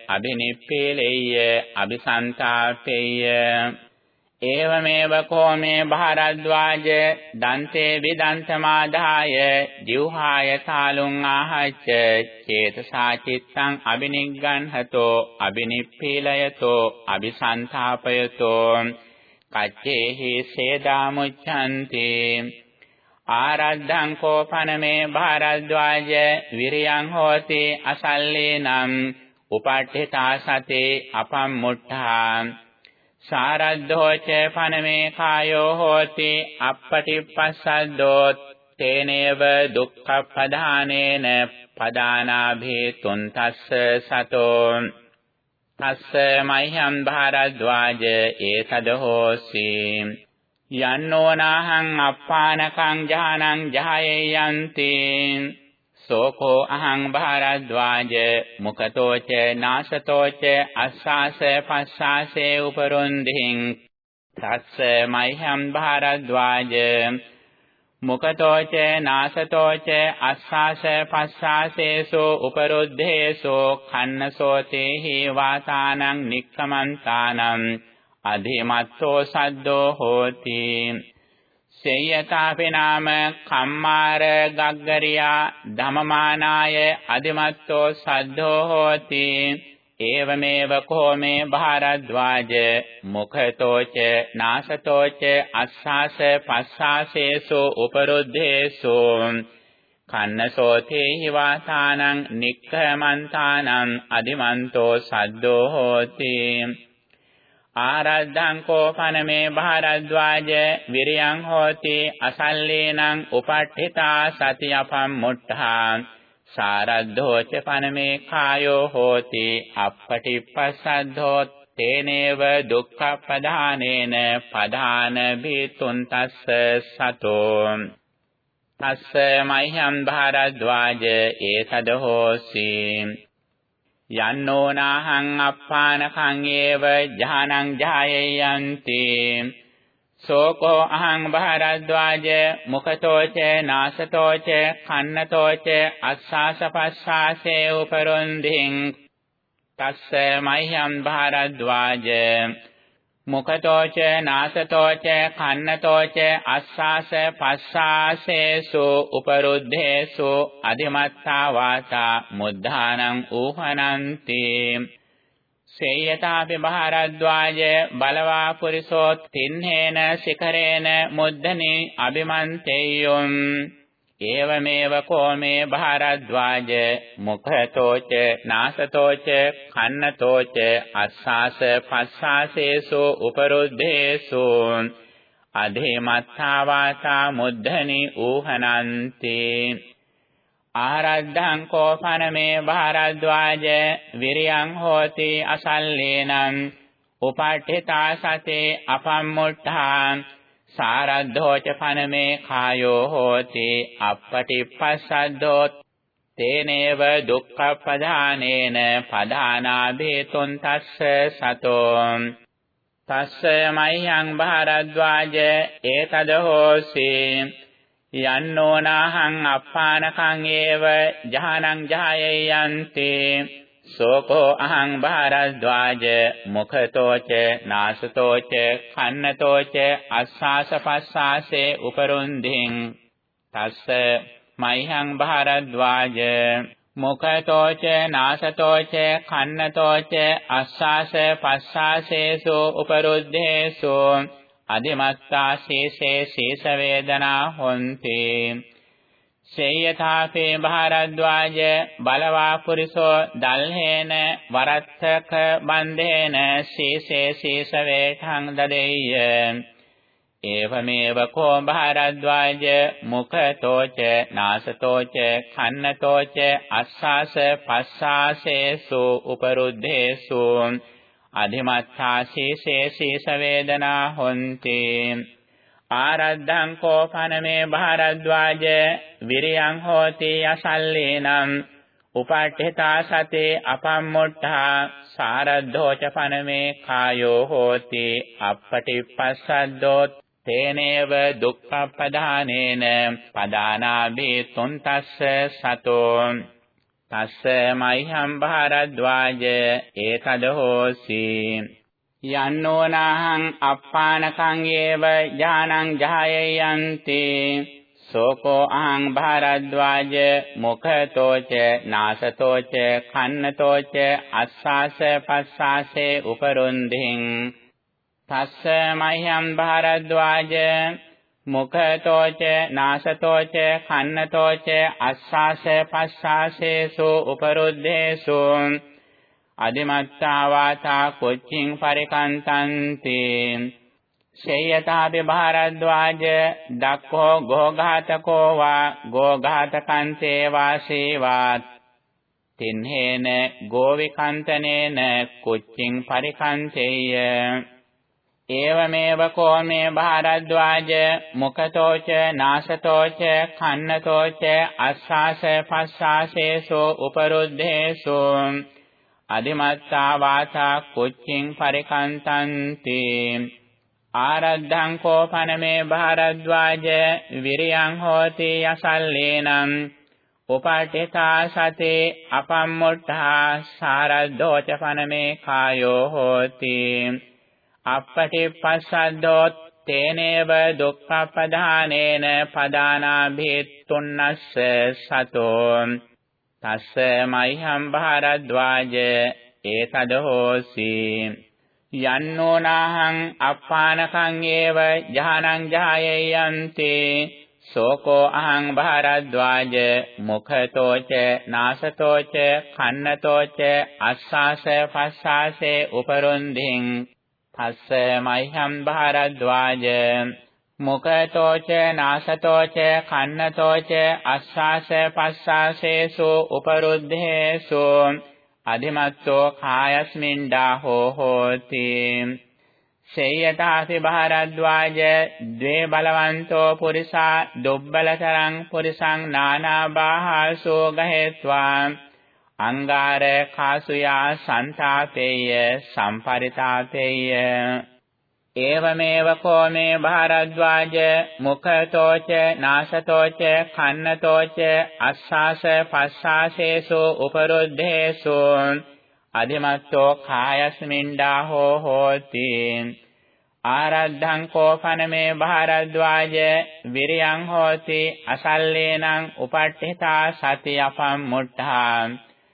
අබිනිප්පේලෙය්‍ය අபிසන්තාපේය ඒවමේව කෝමේ භාරද්වාජ දන්තේ විදන්තමාදාය ජීවහාය සාලුං ආහච්ච චේතසා චිත්තං අබිනිග්ගන් හතෝ අබිනිප්පීලයතෝ අபிසන්තාපයතෝ කච්චේහි සේදාමුච්ඡanti ආරද්ධං කෝපනමේ භාරද්වාජ විරියං හෝති අසල්ලේනම් උපට්ඨිතා සතේ අපම්මුට්ඨා සාරද්ධෝ ච පනමේ කායෝ හෝති අප්පටිප්පස්සද්දෝ තේනේව දුක්ඛ පදානේන පදානාභේ තුන්තස්ස සතෝ තස්ස මහ්‍යං භාරද්වාජ ඒතද හෝසි යන්නෝනාහං අප්පානකං ජානං ජායේ යන්ති සෝකෝ අහං භාරද්වාජ මුකතෝ ච නාසතෝ ච අස්සාස පස්සාසේ උපරුන්දින් තස්ස මයිහම් භාරද්වාජ මුකතෝ ච නාසතෝ ච අස්සාස පස්සාසේසු උපරුද්ධේසු khannasෝ තේහි වාතානං නික්ඛමන්තානං අධිමත්තෝ සද්දෝ හෝති සේයතාපි නාම කම්මාර ගග්ගරියා ධමමානාය අදිමත්තෝ සද්ධෝ හෝති. ඒවමේව කෝමේ භාරද්වාජ මුඛතෝ ච නාසතෝ ච අස්සාස පස්සාසේසු උපරුද්ධේසු. කන්නසෝතේ හිවාසානං නික්ඛමන්තානං අදිමන්තෝ සද්දෝ හෝති. ආරද්ධං කෝපනමේ භාරද්වාජ විරියං හෝති අසල්ලේනං උපට්ඨිතා සතියපම් මුට්ඨා සාරද්ධෝ ච පනමේ කායෝ හෝති අප්පටිප්පසද්ධෝ තේනේව දුක්ඛපදානේන පදාන භීතුන් තස්ස සතෝ තස්ස මහ්‍යම් භාරද්වාජ ඒතද හෝසි යන්නෝනාහං අප්පානඛං ඒව ජානං ජායයන්ති. සෝකෝ අහං භාරද්වාජ මුඛතෝ ච නාසතෝ ච කන්නතෝ ච අස්සාසපස්සාසේ උපරුන්ධින් තස්ස මහ්‍යම් භාරද්වාජ. මුඛතෝ ච නාසතෝ ච කන්නතෝ ච අස්සාස පස්සාසේසු උපරුද්ධේසු අධිමත්තා වාසා මුද්ධානං ඌහනන්ති සේයතාපි භාරද්වාජ බලවා පුරිසෝ තින්හේන සිකරේන මුද්දනේ අபிමන්තේයොම් ඒවමේව කෝමේ භාරද්වාජ මුඛතෝ ච නාසතෝ ච කන්නතෝ ච අස්සාස පස්සාසේසු උපරුද්ධේසු අධේමත්තා වාසා මුද්ධනි ඌහනන්ති ආරද්ධං කෝපනමේ භාරද්වාජ විරියං හෝති අසල්ලේනං උපට්ඨිතා සතේ අපම්මුට්ඨාං සාරද්ධෝ ච පනමේ කායෝ හෝති අප්පටිප්පස්සද්දෝ තේනේව දුක්ඛපදානේන පදානාභේතුන් තස්ස සතෝ තස්ස මයං භාරද්වාජ ඒතද හෝසි. යන්නෝනාහං අප්පානකං ඒව ජහනං ජායයන්ති සෝකෝ අහං භාරද්වාජ මුඛතෝ ච නාසතෝ ච කන්නතෝ ච අස්සාස පස්සාසේ උපරුන්ධින් තස්ස මයිහං භාරද්වාජ මුඛතෝ ච වේනාසතෝ ච කන්නතෝ ච අස්සාස පස්සාසේසු උපරුද්ධේසු. අදිමත්තා ශේෂේ ශේෂ වේදනා හොන්ති. සේයථාපේ භාරද්වාජ බලවා පුරිසෝ දල්හේන වරත්තක බන්ධේන සීසේ සීස වේඨං දදෙය්‍ය. ඒවමේව කෝ භාරද්වාජ මුඛතෝ ච නාසතෝ ච කන්නතෝ ච අස්සාස පස්සාසේසු උපරුද්ධේසු. අධිමත්තා සීසේ සීස වේදනා හොන්ති. ආරද්ධං කෝපනමේ භාරද්වාජ විරියං හෝති අසල්ලේනම් උපට්ඨිතා සතේ අපම්මුට්ඨා සාරද්ධෝ ච පනමේ කායෝ හෝති අප්පටිපස්සද්දෝ තේනේව දුක්ඛපදානේන පදානාභේ තුන්තස්ස සතෝ තස්ස මයිහම් භාරද්වාජ ඒතද හෝසි යන්නෝනාහං අප්පානකං ඒව ඥානං ජායයන්ති. සෝකෝ අහං භාරද්වාජ මුඛතෝ ච නාසතෝ ච කන්නතෝ ච අස්සාස පස්සාසේ උපරුන්ධින් තස්ස මහ්‍යම් භාරද්වාජ මුඛතෝ ච නාසතෝ ච කන්නතෝ ච අස්සාස පස්සාසේසු උපරුද්ධේසු අදිමත්තා වාතා කොච්චින් පරිකන්තන්ති. සේයතාපි භාරද්වාජ දක්ඛෝ ගෝඝාතකෝ වා ගෝඝාතකන්තේ වාසීවාත් තින්හේන ගෝවිකන්තනේන කුච්චින් පරිකන්තේය. ඒවමේව කෝමේ භාරද්වාජ මුඛතෝච නාසතෝච කන්නතෝච අස්සාස පස්සාසේසෝ උපරුද්ධේසු. අදිමත්තා වාසා කුච්චින් පරිකන්තන්ති. ආරද්ධං කෝපනමේ භාරද්වාජ විරියං හෝති යසල්ලේනම් උපට්ඨිතා සතේ අපම්මුට්ඨා සාරද්දෝච පනමේ කායෝ හෝති. අපටිපස්සද්දෝ තේනේව දුක්ඛපදානේන පදානාභේතුන්නස්ස සතෝ. තස්ස මයිහම් භාරද්වාජ ඒතද හෝසි යන්නෝනාහං අප්පානකං ඒව ජානං ජායයන්ති. සෝකෝ අහං භාරද්වාජ මුඛතෝච නාසතෝච කන්නතෝච අස්සාස පස්සාසේ උපරුන්ධින් තස්ස මයිහම් භාරද්වාජ මුඛතෝච නාසතෝච කන්නතෝච අස්සාස පස්සාසේසු උපරුද්ධේසු අධිමත්තෝ කායස්මින්ඩා හෝ හෝති සේයතාසි භාරද්වාජ ද්වේ බලවන්තෝ පුරිසා දුබ්බලතරං පුරිසං නානාබාහසෝ ගහෙත්වා අංගාර කාසුයා සන්තාපේය සම්පරිතාපේය ඒවමේව කෝමේ භාරද්වාජ මුඛතෝච නාසතෝච කන්නතෝච අස්සාස පස්සාසේසු උපරුද්ධේසු අධිමත්තෝ කායස්මින්ඩා හෝ හෝති ආරද්ධං කෝපනමේ භාරද්වාජ විරියං හෝති අසල්ලේනං උපට්ඨිතා සති අපම් මුට්ඨා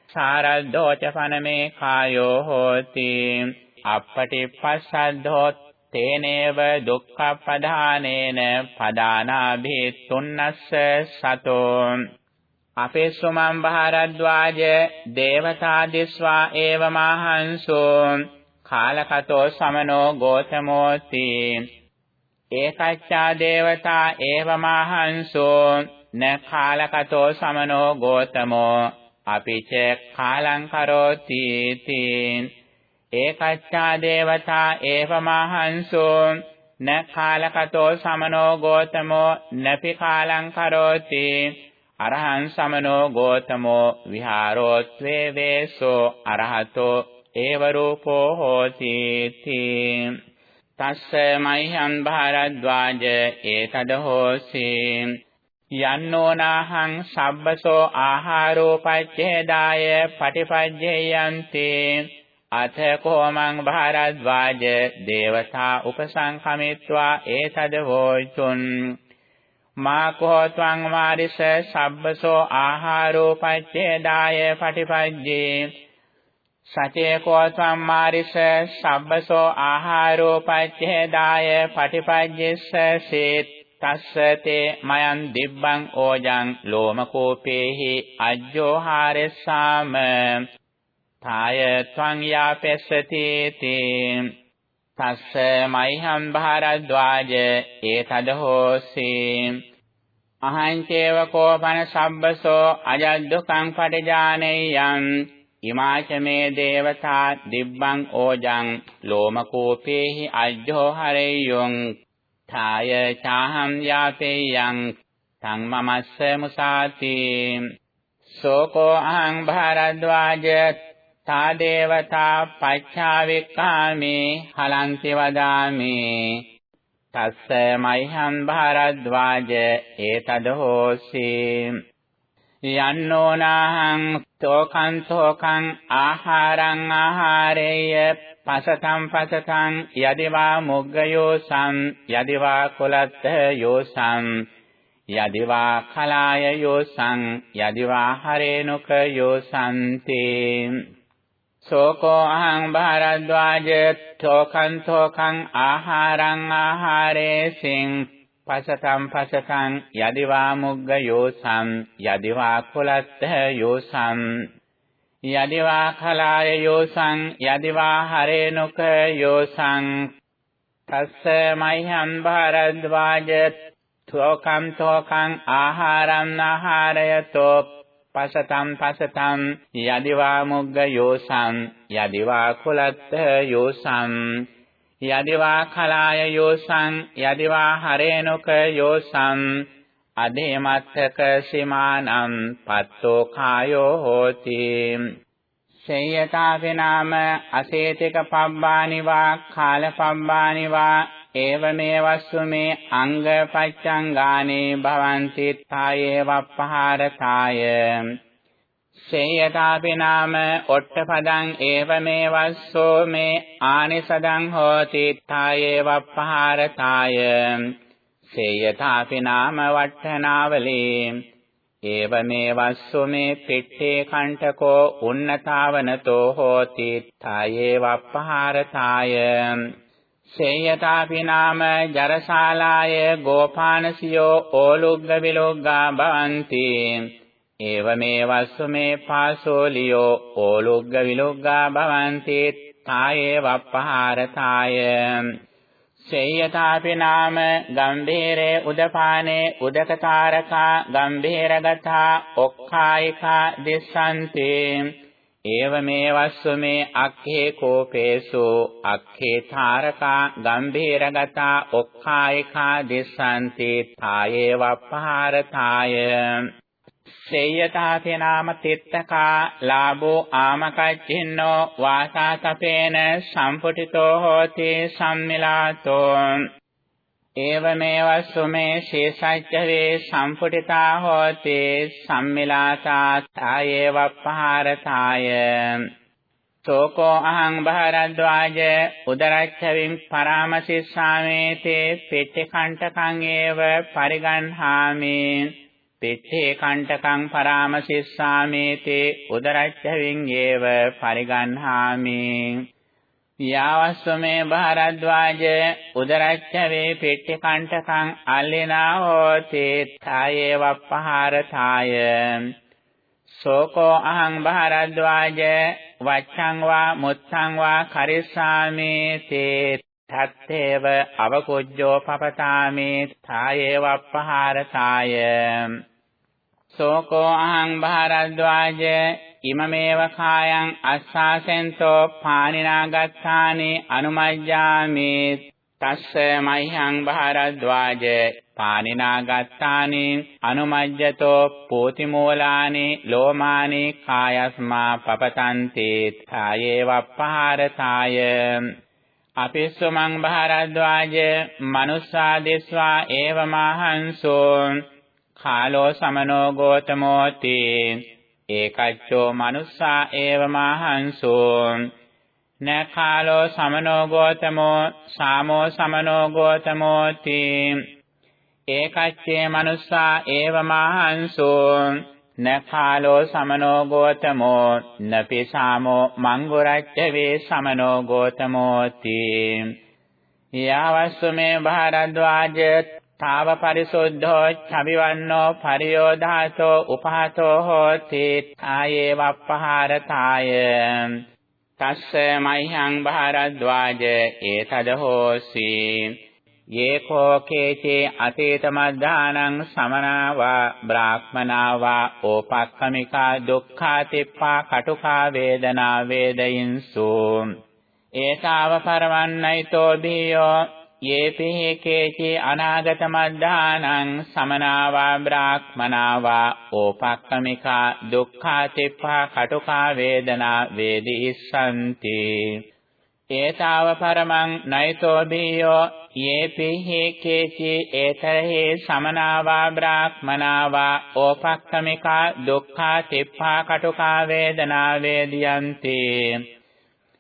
සාරද්දෝච පනමේ කායෝ හෝති අපටිපස්සද්ධෝ තේනේව දුක්ඛපදානේන පදානාභි තුන්නස්ස සතෝ අපේසුමං භාරද්වාජ දේවතාදිස්වා ඒවමහංසෝ කාලකතෝ සමනෝ ගෝතමෝති। ඒකච්ඡා දේවතා ඒවමහංසෝ න කාලකතෝ සමනෝ ගෝතමෝ। අපිච කාලං කරෝති තීන් ඒකච්ඡා දේවතා ඒවමහංසෝ. න කාලකතෝ සමනෝ ගෝතමෝ නපි කාලං කරෝති. අරහං සමනෝ ගෝතමෝ විහාරෝත්වේ වේසෝ අරහතෝ ඒව රූපෝ හෝති තී තස්ස මයිහං භාරද්වාජ ඒතද හෝසි. යන්නෝනාහං සබ්බසෝ ආහාරෝ පච්ඡේදාය පටිපජ්ජේයන්ති අත කෝමං භාරද්වාජ දේවතා උපසංඛමිත්වා ඒතද වෝචුන්. මා කෝ ත්වං වාරිස සබ්බසෝ ආහාරෝ පච්ඡේදාය පටිපජ්ජේ. සචේ කෝ ත්වං මාරිස සබ්බසෝ ආහාරෝ පච්ඡේදාය පටිපජ්ජෙස්ස සේත්. තස්සතේ මයන් දිබ්බං ඕජං ලෝමකෝපේහි අජ්ජෝහාරෙස්සාම. තාය ත්වං යාපෙස්සති තේ තස්ස මයිහං භාරද්වාජ ඒතද හෝසි අහංචේව කෝපන සබ්බසෝ අජද්දුකං පටිජානෙයං ඉමාචමේ දේවතා දිබ්බං ඕජං ලෝමකෝපේහි අජ්ජෝ හරෙය්‍යොං ථාය චාහම් යාතේයං තං මමස්ස මුසාති සෝකෝ අහං භාරද්වාජ තා දේවතා පච්ඡාවික්ඛාමි හලන්ති වදාමි. තස්ස මයිහං භාරද්වාජ ඒතද හෝසි. යන්නෝනාහං තෝකං තෝකං ආහාරං ආහාරේය පසතං පසතං යදිවා මුග්ගයෝසං යදිවා කුලත්ත යෝසං යදිවා කලාය යෝසං යදිවා හරේනුක යෝසන්ති. සෝකෝ අහං භාරද්වාජ තෝකං තෝකං ආහාරං ආහාරේසින් පසතං පසතං යදිවා මුග්ග යෝසං යදිවා කුලත්ත යෝසං යදිවා කලාය යෝසං යදිවා හරේනුක යෝසං තස්ස මයිහං භාරද්වාජ තෝකං තෝකං ආහාරං ආහාරයතෝ පසතම් පසතම් යදිවා මුග්ග යෝසං යදිවා කුලත්ත යෝසං යදිවා කලාය යෝසං යදිවා හරේනුක යෝසං අදේමත්තක සීමානම් පත්තෝ කායෝ හෝති. සේයතාවේ නාම අසේතික පබ්බානිවා කාල පබ්බානිවා ඒවමේ වස්සුමේ අංග පච්චංගානේ භවಂತಿ තායේ වප්පහාරතාය සේයතාපි නාම ඔට්ඨපදං ඒවමේ වස්සෝ මේ ආනිසදං හෝති තායේ වප්පහාරතාය සේයතාපි නාම වට්ඨනාවලේ ඒවමේ වස්සුමේ පිට්ඨේ කණ්ඨකෝ උන්නතාවනතෝ හෝති තායේ වප්පහාරතාය සේයතාපි නාම ජරශාලාය ගෝපානසියෝ ඕලුග්ග විලොග්ගා භවಂತಿ ඒවමේ වස්සු මේ පාසෝලියෝ ඕලුග්ග විලොග්ගා භවಂತಿ. තායේ වප්පහාරතාය. සේයතාපි නාම ගම්භීරේ උදපානේ උදකතාරකා ගම්භීරගතා ඔක්ඛායිකා දිස්සන්තේ ඒවමේ වස්සමේ අක්ඛේ කෝපේසු අක්ඛේ තාරකා ගම්භීරගතා ඔක්ඛායිකා දිස්සන්ති තායේ වප්පහාරතාය සේයතාති නාම තිත්තකා ලාභෝ ආමකච්චින්නෝ වාසාතපේන සම්පුටිතෝ හෝති සම්මිලාතෝ ඒවමේව සුමේ ශේසච්ච වේ සම්පුටිතා හෝති සම්මිලාසා තායේ වප්පහාරතාය සෝකෝ අහං භාරද්වාජ උදරච්ඡවින් පරාමසිස්සාමේතේ පෙට්ටි කණ්ඨකං ඒව පරිගන්හාමි පෙට්ටි කණ්ඨකං පරාමසිස්සාමේතේ උදරච්ඡවින් ඒව පරිගන්හාමි යාවස්සමේ භාරද්වාජ උදරච්ඡ වේ පෙට්ටි කණ්ඨකං අල්ලිනා හෝති ථායේ වප්පහාරථාය සෝකෝ අහං භාරද්වාජ වච්ඡං වා මුත්තං වා කරිස්සාමි තේ තත්තේව අවකුජ්ජෝ පපතාමි ථායේ වප්පහාරථාය සෝකෝ අහං භාරද්වාජ ඉමමේව කායං අස්සාසෙන්තෝ පානිනා ගත්තානි අනුමජ්ජාමි තස්ස මහ්‍යං භාරද්වාජ පානිනා ගත්තානි අනුමජ්ජතෝ පෝතිමූලානි ලෝමානි කායස්මා පපතන්ති ථායේ වප්පහාරතාය අපිස්සුමං භාරද්වාජ මනුස්සා දෙස්වා ඒවමහංසෝ කාලෝ සමනෝ ගෝතමෝති ඒකච්චෝ මනුස්සා ඒව මහංසෝ න කාලෝ සමනෝ ගෝතමෝ සාමෝ සමනෝ ගෝතමෝති. ඒකච්චේ මනුස්සා ඒව මහංසෝ න කාලෝ සමනෝ ගෝතමෝ නපි සාමෝ මංගුරච්ච වේ සමනෝ ගෝතමෝති. යාවස්සමේ භාරද්වාජ තාව පරිසුද්ධෝ චවිවන්නෝ පරියෝධාතෝ උපහතෝ හෝති ආයේ වප්පහාරතාය. තස්ස මහ්‍යං භාරද්වාජ ඒතද හෝසි යේකෝ කේචේ අතීත මද්ධානං සමනාවා බ්‍රාහ්මනාවා ඕපක්ඛමිකා දුක්ඛා තිප්පා කටුකා වේදනා වේදයින්සු. ඒතාව පරවන්නයිතෝ බියෝ යේපිහි කේචි අනාගත මද්ධානං සමනාවා බ්‍රාහ්මනාවා ඕපක්කමිකා දුක්ඛා තිප්පා කටුකා වේදනා වේදිස්සanti ඒතාව පරමං නයිතෝ බියෝ යේපිහි කේචි ඒතරහි සමනාවා බ්‍රාහ්මනාවා ඕපක්කමිකා දුක්ඛා තිප්පා කටුකා වේදනා වේදියන්ති.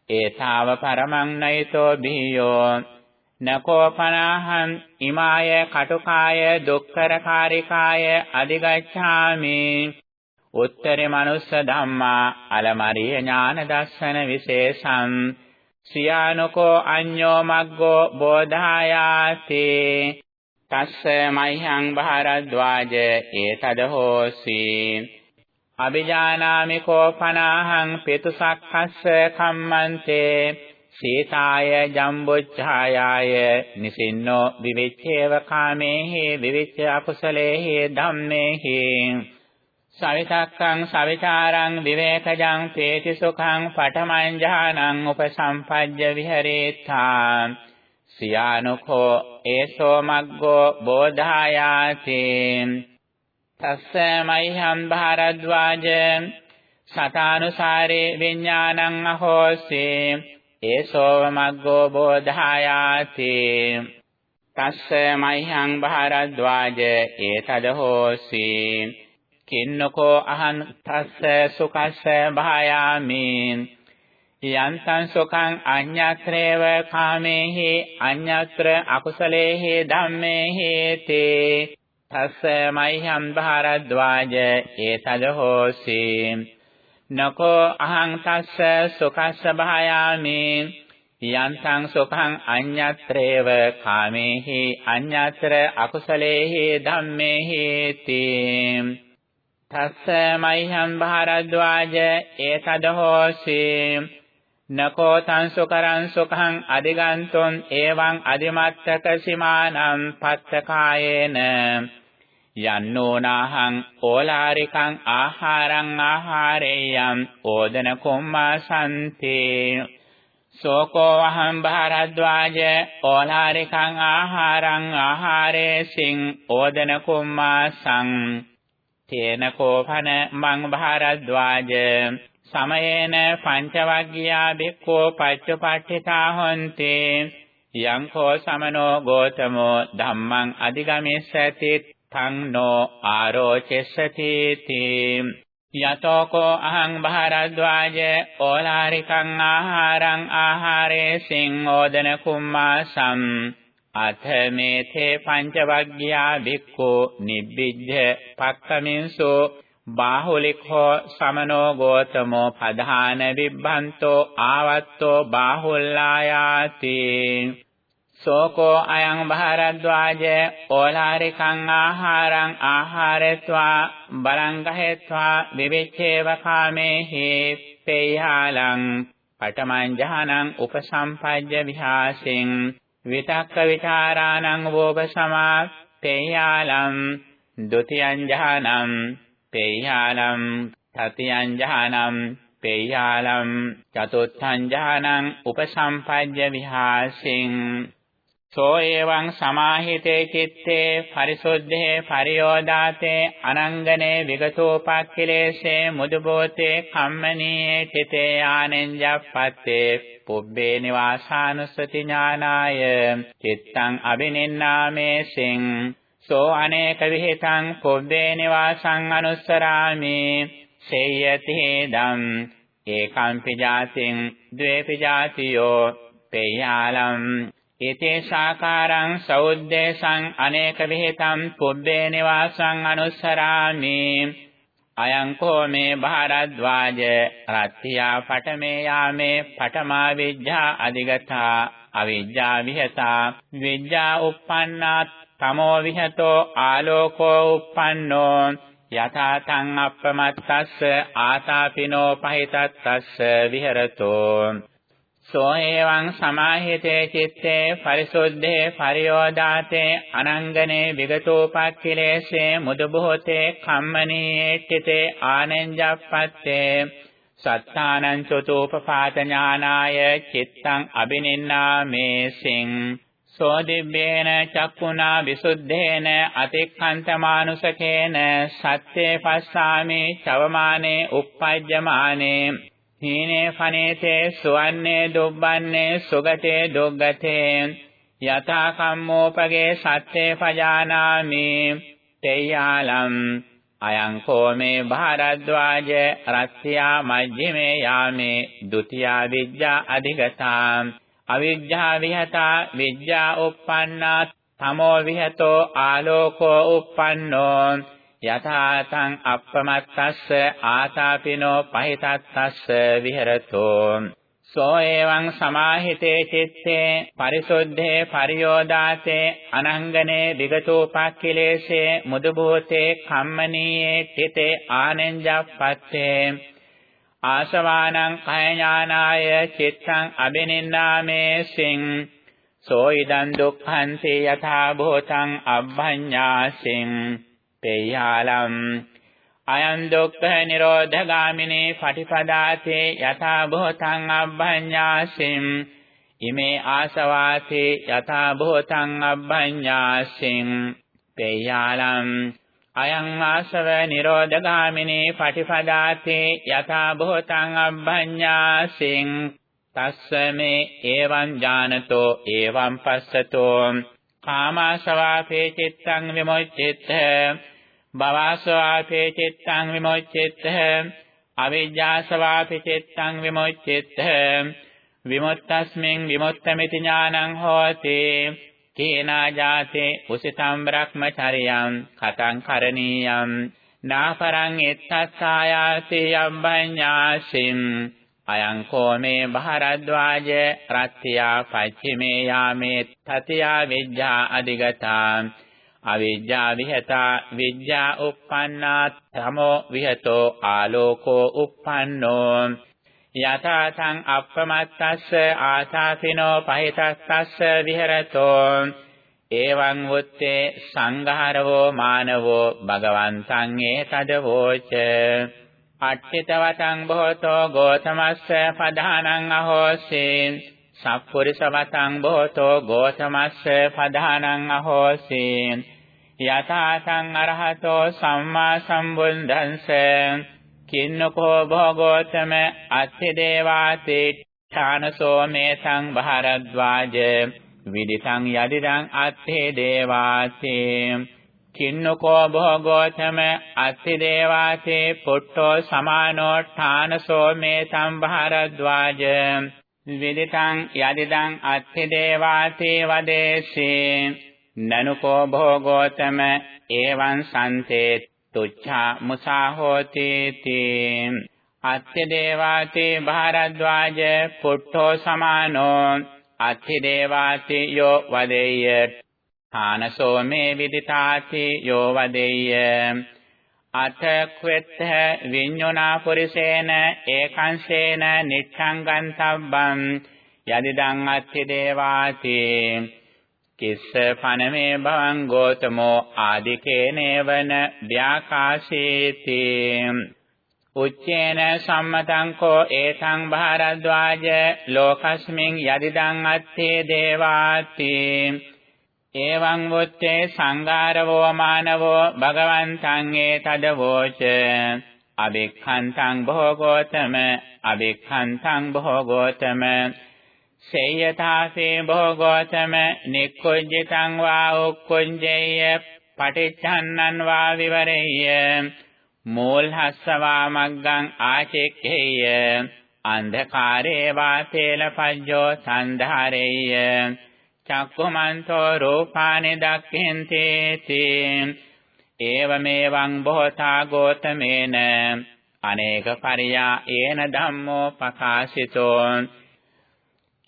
ඒතාව පරමං නයිතෝ බියෝ නකෝපනාහං ඉමාය කටුකාය දුක්කරකාරිකාය අධිගච්ඡාමි. උත්තරේ මනුස්ස ධම්මා අලමරිය ඥාන දස්සන විශේෂං. සියානකෝ අඤ්ඤෝ මග්ගෝ බෝධායාති. තස්ස මහ්‍යං භාරද්වාජ ඒතද හෝසි අபிජානාමි කෝපනාහං පිතුසක්ඛස්ස කම්මන්තේ. සීතාය ජම්බුච්ඡායාය නිසින්නෝ විවිච්ඡේව කාමේහි විවිච්ඡ අකුසලේහි ධම්මේහි සවිතක්කං සවිචාරං විවේකජං තේති සුඛං පඨමං ඥානං උපසම්පජ්ජ විහෙරේත්තා සියානුකෝ ඒසෝ මග්ගෝ බෝධායාති තස්ස මයිහම් භාරද්වාජ සතානුසාරේ විඥානං අහෝසි ඒසෝ මග්ගෝ බෝධායාති. තස්ස මයිහං භාරද්වාජ ඒතද හෝසි කින්නකෝ අහං තස්ස සුකස්ස භායාමි. යන්තං සුඛං අඤ්ඤත්‍රේව කාමේහි අඤ්ඤත්‍ර අකුසලේහි ධම්මේහි තේ. තස්ස මයිහං භාරද්වාජ ඒතද හෝසි නකෝ අහං තස්ස සුඛස්ස භායාමි යන්තං සුඛං අඤ්ඤත්‍රේව කාමේහි අඤ්ඤත්‍ර අකුසලේහි ධම්මේහි තේ තස්ස මයිහං භාරද්වාජ ඒතද හෝසි නකෝ තං සුකරං සුඛං අදිගන්තොන් එවං අදිමත්තක සිමානම් පත්තකායේන. යන්නෝනාහං ඕලාරිකං ආහාරං ආහාරේයම් ඕදන කුම්මා සම්තේ සෝකෝ අහං භාරද්වාජ ඕලාරිකං ආහාරං ආහාරේසින් ඕදන කුම්මා සං තේන කෝපන මං භාරද්වාජ සමයේන පංචවග්ගියා බික්ඛෝ පච්චපට්ඨිතා හොන්ති. යං කෝ සමනෝ ගෝතමෝ ධම්මං අධිගමිස්සති තං නෝ ආරෝචෙස්සති තී යතෝ කෝ අහං භාරද්වාජ ඕලාරිකං ආහාරං ආහාරේ සිංෝදන කුම්මාසම් අත මේතේ පංචවග්ගියා භික්ඛු නිබ්බිජ්ජ පක්ඛමින්සෝ බාහුලිකෝ සමනෝ ගෝතමෝ පධාන විබ්බන්තෝ ආවත්තෝ බාහුල්ලායාති සෝකෝ අයං භාරද්වාජ ඕලාරිකං ආහාරං ආහාරෙත්වා බලං ගහෙත්වා විවිච්ඡේව කාමේහි පේයාලං පඨමං ජහනං උපසම්පජ්ජ විහාසින් විතක්ක විචාරාණං වෝපසමා පේයාලං ဒ ුතියං ජහනං පේයාලං තතියං ජහනං පේයාලම් චතුත්ථං ඥානං උපසම්පජ්ජ විහාසින් සෝ එවං සමාහිතේ චitte පරිසුද්ධේ පරියෝදාතේ අනංගනේ විගතෝපක්ඛිලේසේ මුදුබෝතේ කම්මනී චිතේ ආනෙන්ජප්පත්තේ පුබ්බේ නිවාසානුස්සති ඥානාය චිත්තං අබිනින්නාමේසින් සෝ අනේක විහෙතං පුබ්බේ නිවාසං අනුස්සරාමි සේයති දම් ඒකම්පි ජාතින් ද්වේපි ජාතියෝ පේයාලම් ඉතේ සාකාරං සෞද්දේශං අනේක විහෙතම් පුබ්බේ නිවාසං අනුස්සරාමි අයං කෝ මේ භාරද්වාජ රත්ත්‍යා පඨමේ යාමේ පඨමා විජ්ජා අධිගතා අවිජ්ජා විහෙතා විජ්ජා uppannā තමෝ විහෙතෝ ආලෝකෝ uppannෝ යථා තං අප්පමත්තස්ස ආතාපිනෝ පහිතත්තස්ස විහෙරතෝ සෝ එවං සමාහිතේ චitte පරිසුද්ධේ පරියෝදාතේ අනංගනේ විගතෝපක්ඛිලේසේ මුදුබෝතේ කම්මනී ටිතේ ආනෙන්ජප්පත්තේ සත්තානං චතුපපාත ඥානාය චිත්තං අබිනින්නා මේසින් සෝ දිබ්බේන චක්කුණා විසුද්ධේන අතික්ඛන්තමානුසකේන සත්‍යේ පස්සාමේ චවමානේ uppajjamaane හීනේ ඵනේතේ සුවන්නේ දුබ්බන්නේ සුගතේ දුග්ගතේ යතා කම්මෝපගේ සත්‍යේ පජානාමි තේයාලම් අයං කෝමේ භාරද්වාජ රත්ත්‍යා මජ්ජිමේ යාමේ ဒ ුතියා විද්‍යා අධිගතා අවිජ්ජා විහතා විද්‍යා uppannā තමෝ විහතෝ ආලෝකෝ uppannෝ යථාතං අප්පමත්තස්ස ආතාපිනෝ පහිතත්තස්ස විහෙරතෝ. සෝ එවං සමාහිතේ චිත්තේ පරිසුද්ධේ පරියෝදාතේ අනංගනේ විගතෝපක්ඛිලේසේ මුදුභූතේ කම්මනීයේ තිතේ ආනෙන්ජප්පත්තේ. ආශවානං කය ඥානාය චිත්තං අබිනින්නාමේ සින් සෝ ඉදං දුක්ඛං තේ යථා භූතං අබ්බඤ්ඤාසින් පේයාලම්. අයං දුක්ඛ නිරෝධගාමිනේ පටිපදාතේ යථා භූතං අබ්බඤ්ඤාසින් ඉමේ ආසවාතේ යථා භූතං අබ්බඤ්ඤාසින් පේයාලම්. අයං ආසව නිරෝධගාමිනී පටිපදාතේ යථා භූතං අබ්බඤ්ඤාසින් තස්සමේ එවං ඥානතෝ එවං පස්සතෝ. කාමාසවාපේ චිත්තං විමුච්ඡිත භවසවාපේ චිත්තං විමුච්ඡිත අවිජ්ජාසවාපේ චිත්තං විමුච්ඡිත විමුක්තස්මින් විමුක්තമിതി ඥානං හෝති කේනා ජාතේ උසිතම් බ්‍රහ්මචරියං කතං කරණීයං නාපරං එත්තස්සායාති යම්බඤ්ඤාසින් අයං කෝමේ භාරද්වාජ රත්ත්‍යා පච්චිමේ යාමේ තතියා විජ්ජා අධිගතා අවිජ්ජා විහෙතා විජ්ජා uppannā තමෝ විහෙතෝ ආලෝකෝ uppannෝ යථාතං අප්පමත්තස්ස ආසාසිනෝ පහිතස්සස්ස විහෙරතෝ එවං වුත්තේ සංඝාරවෝ මානවෝ භගවන්තං ඒතදවෝච අට්ඨිතවතං බොහෝතෝ ගෝතමස්ස පධානං අහෝසී සප්පුරිසවතං බොහෝතෝ ගෝතමස්ස පධානං අහෝසී යථාතං අරහතෝ සම්මා සම්බුද්ධංස කින්නකෝ භෝගෝතම අත්ථි දේවාතේ ඨානසෝ මේතං භාරද්වාජ. විදිතං යදිදං අත්ථි දේවාතේ කින්නකෝ භෝගෝතම අත්ථි දේවාතේ පුට්ඨෝ සමානෝ ඨානසෝ මේතං භාරද්වාජ. විදිතං යදිදං අත්ථි දේවාතේ වදේසේ. නනුකෝ භෝගෝතම එවං සන්තේ තුච්ඡා මුසා හෝති තී අත්ථි දේවාති භාරද්වාජ පුට්ඨෝ සමානෝ අත්ථි දේවාති යෝ වදෙය්‍ය ථානසෝ මේ විදිතාති යෝ වදෙය්‍ය අත ක්වෙත්ත විඤ්ඤුනා පුරිසේන ඒකංසේන නිච්ඡං ගන්තබ්බං යදිදං අත්ථි දේවාති කිස්ස පනමේ භවං ගෝතමෝ ආදිකේනේවන ව්‍යාකාශේති. උච්චේන සම්මතං කෝ ඒතං භාරද්වාජ ලෝකස්මින් යදිදං අත්තේ දේවාති. එවං වොත්තේ සංඝාරවෝ මානවෝ භගවන්තං ඒතදවෝච අබික්ඛන්තං භෝගෝතම අබික්ඛන්තං භෝගෝතම. සේයතාසේ භෝගෝතම නික්කුජ්ජිතං වා උක්කුජ්ජේය පටිච්චන්නං වා විවරෙය්‍ය මූල්හස්සවා මග්ගං ආචෙක්ඛේය අන්ධකාරේ වා තේලපජ්ජෝ සන්ධාරෙය්‍ය චක්කුමන්තෝ රූපානි දක්ඛෙන්තේති ඒවමේවං බොහෝතා ගෝතමේන අනේක පරියා ඒන ධම්මෝ පකාශිතෝ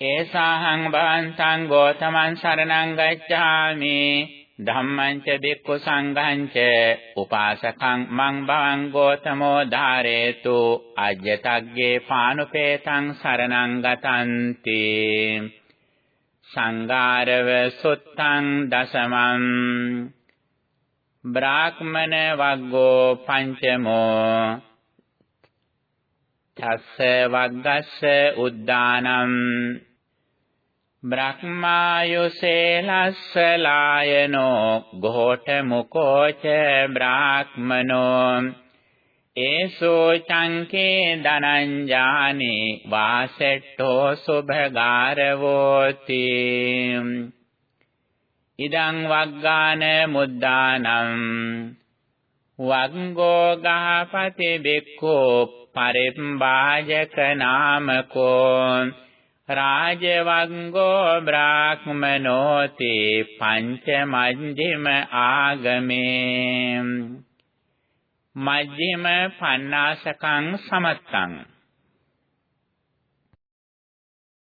ඒසාහං භවන්තං ගෝතමං සරණං ගච්ඡාමි. ධම්මං ච බික්ඛු සංඝං ච උපාසකං මං භවං ගෝතමෝ ධාරේතු. අජ්ජතග්ගේ පානුපේතං සරණං ගතන්ති. සංගාරව සුත්තං දසමං. බ්‍රාහ්මන වග්ගෝ පංචමෝ. තස්ස වග්ගස්ස උද්දානම් බ්‍රහ්මායුසේලස්ස ලායනෝ ඝෝට මුකෝච බ්‍රාහ්මනෝ ඒසෝ චංකේ දනංජානි වාසෙට්ටෝ සුභගාරවෝති ඉදං වග්ගාන මුද්දානම් වග්ගෝ ගහපති බික්ඛෝ පරිම්බාජක නාමකෝ රාජවංගෝ බ්‍රාහ්මනෝති පංච මජ්ජිම ආගමේ. මජ්ජිම පන්නාසකං සමත්තං.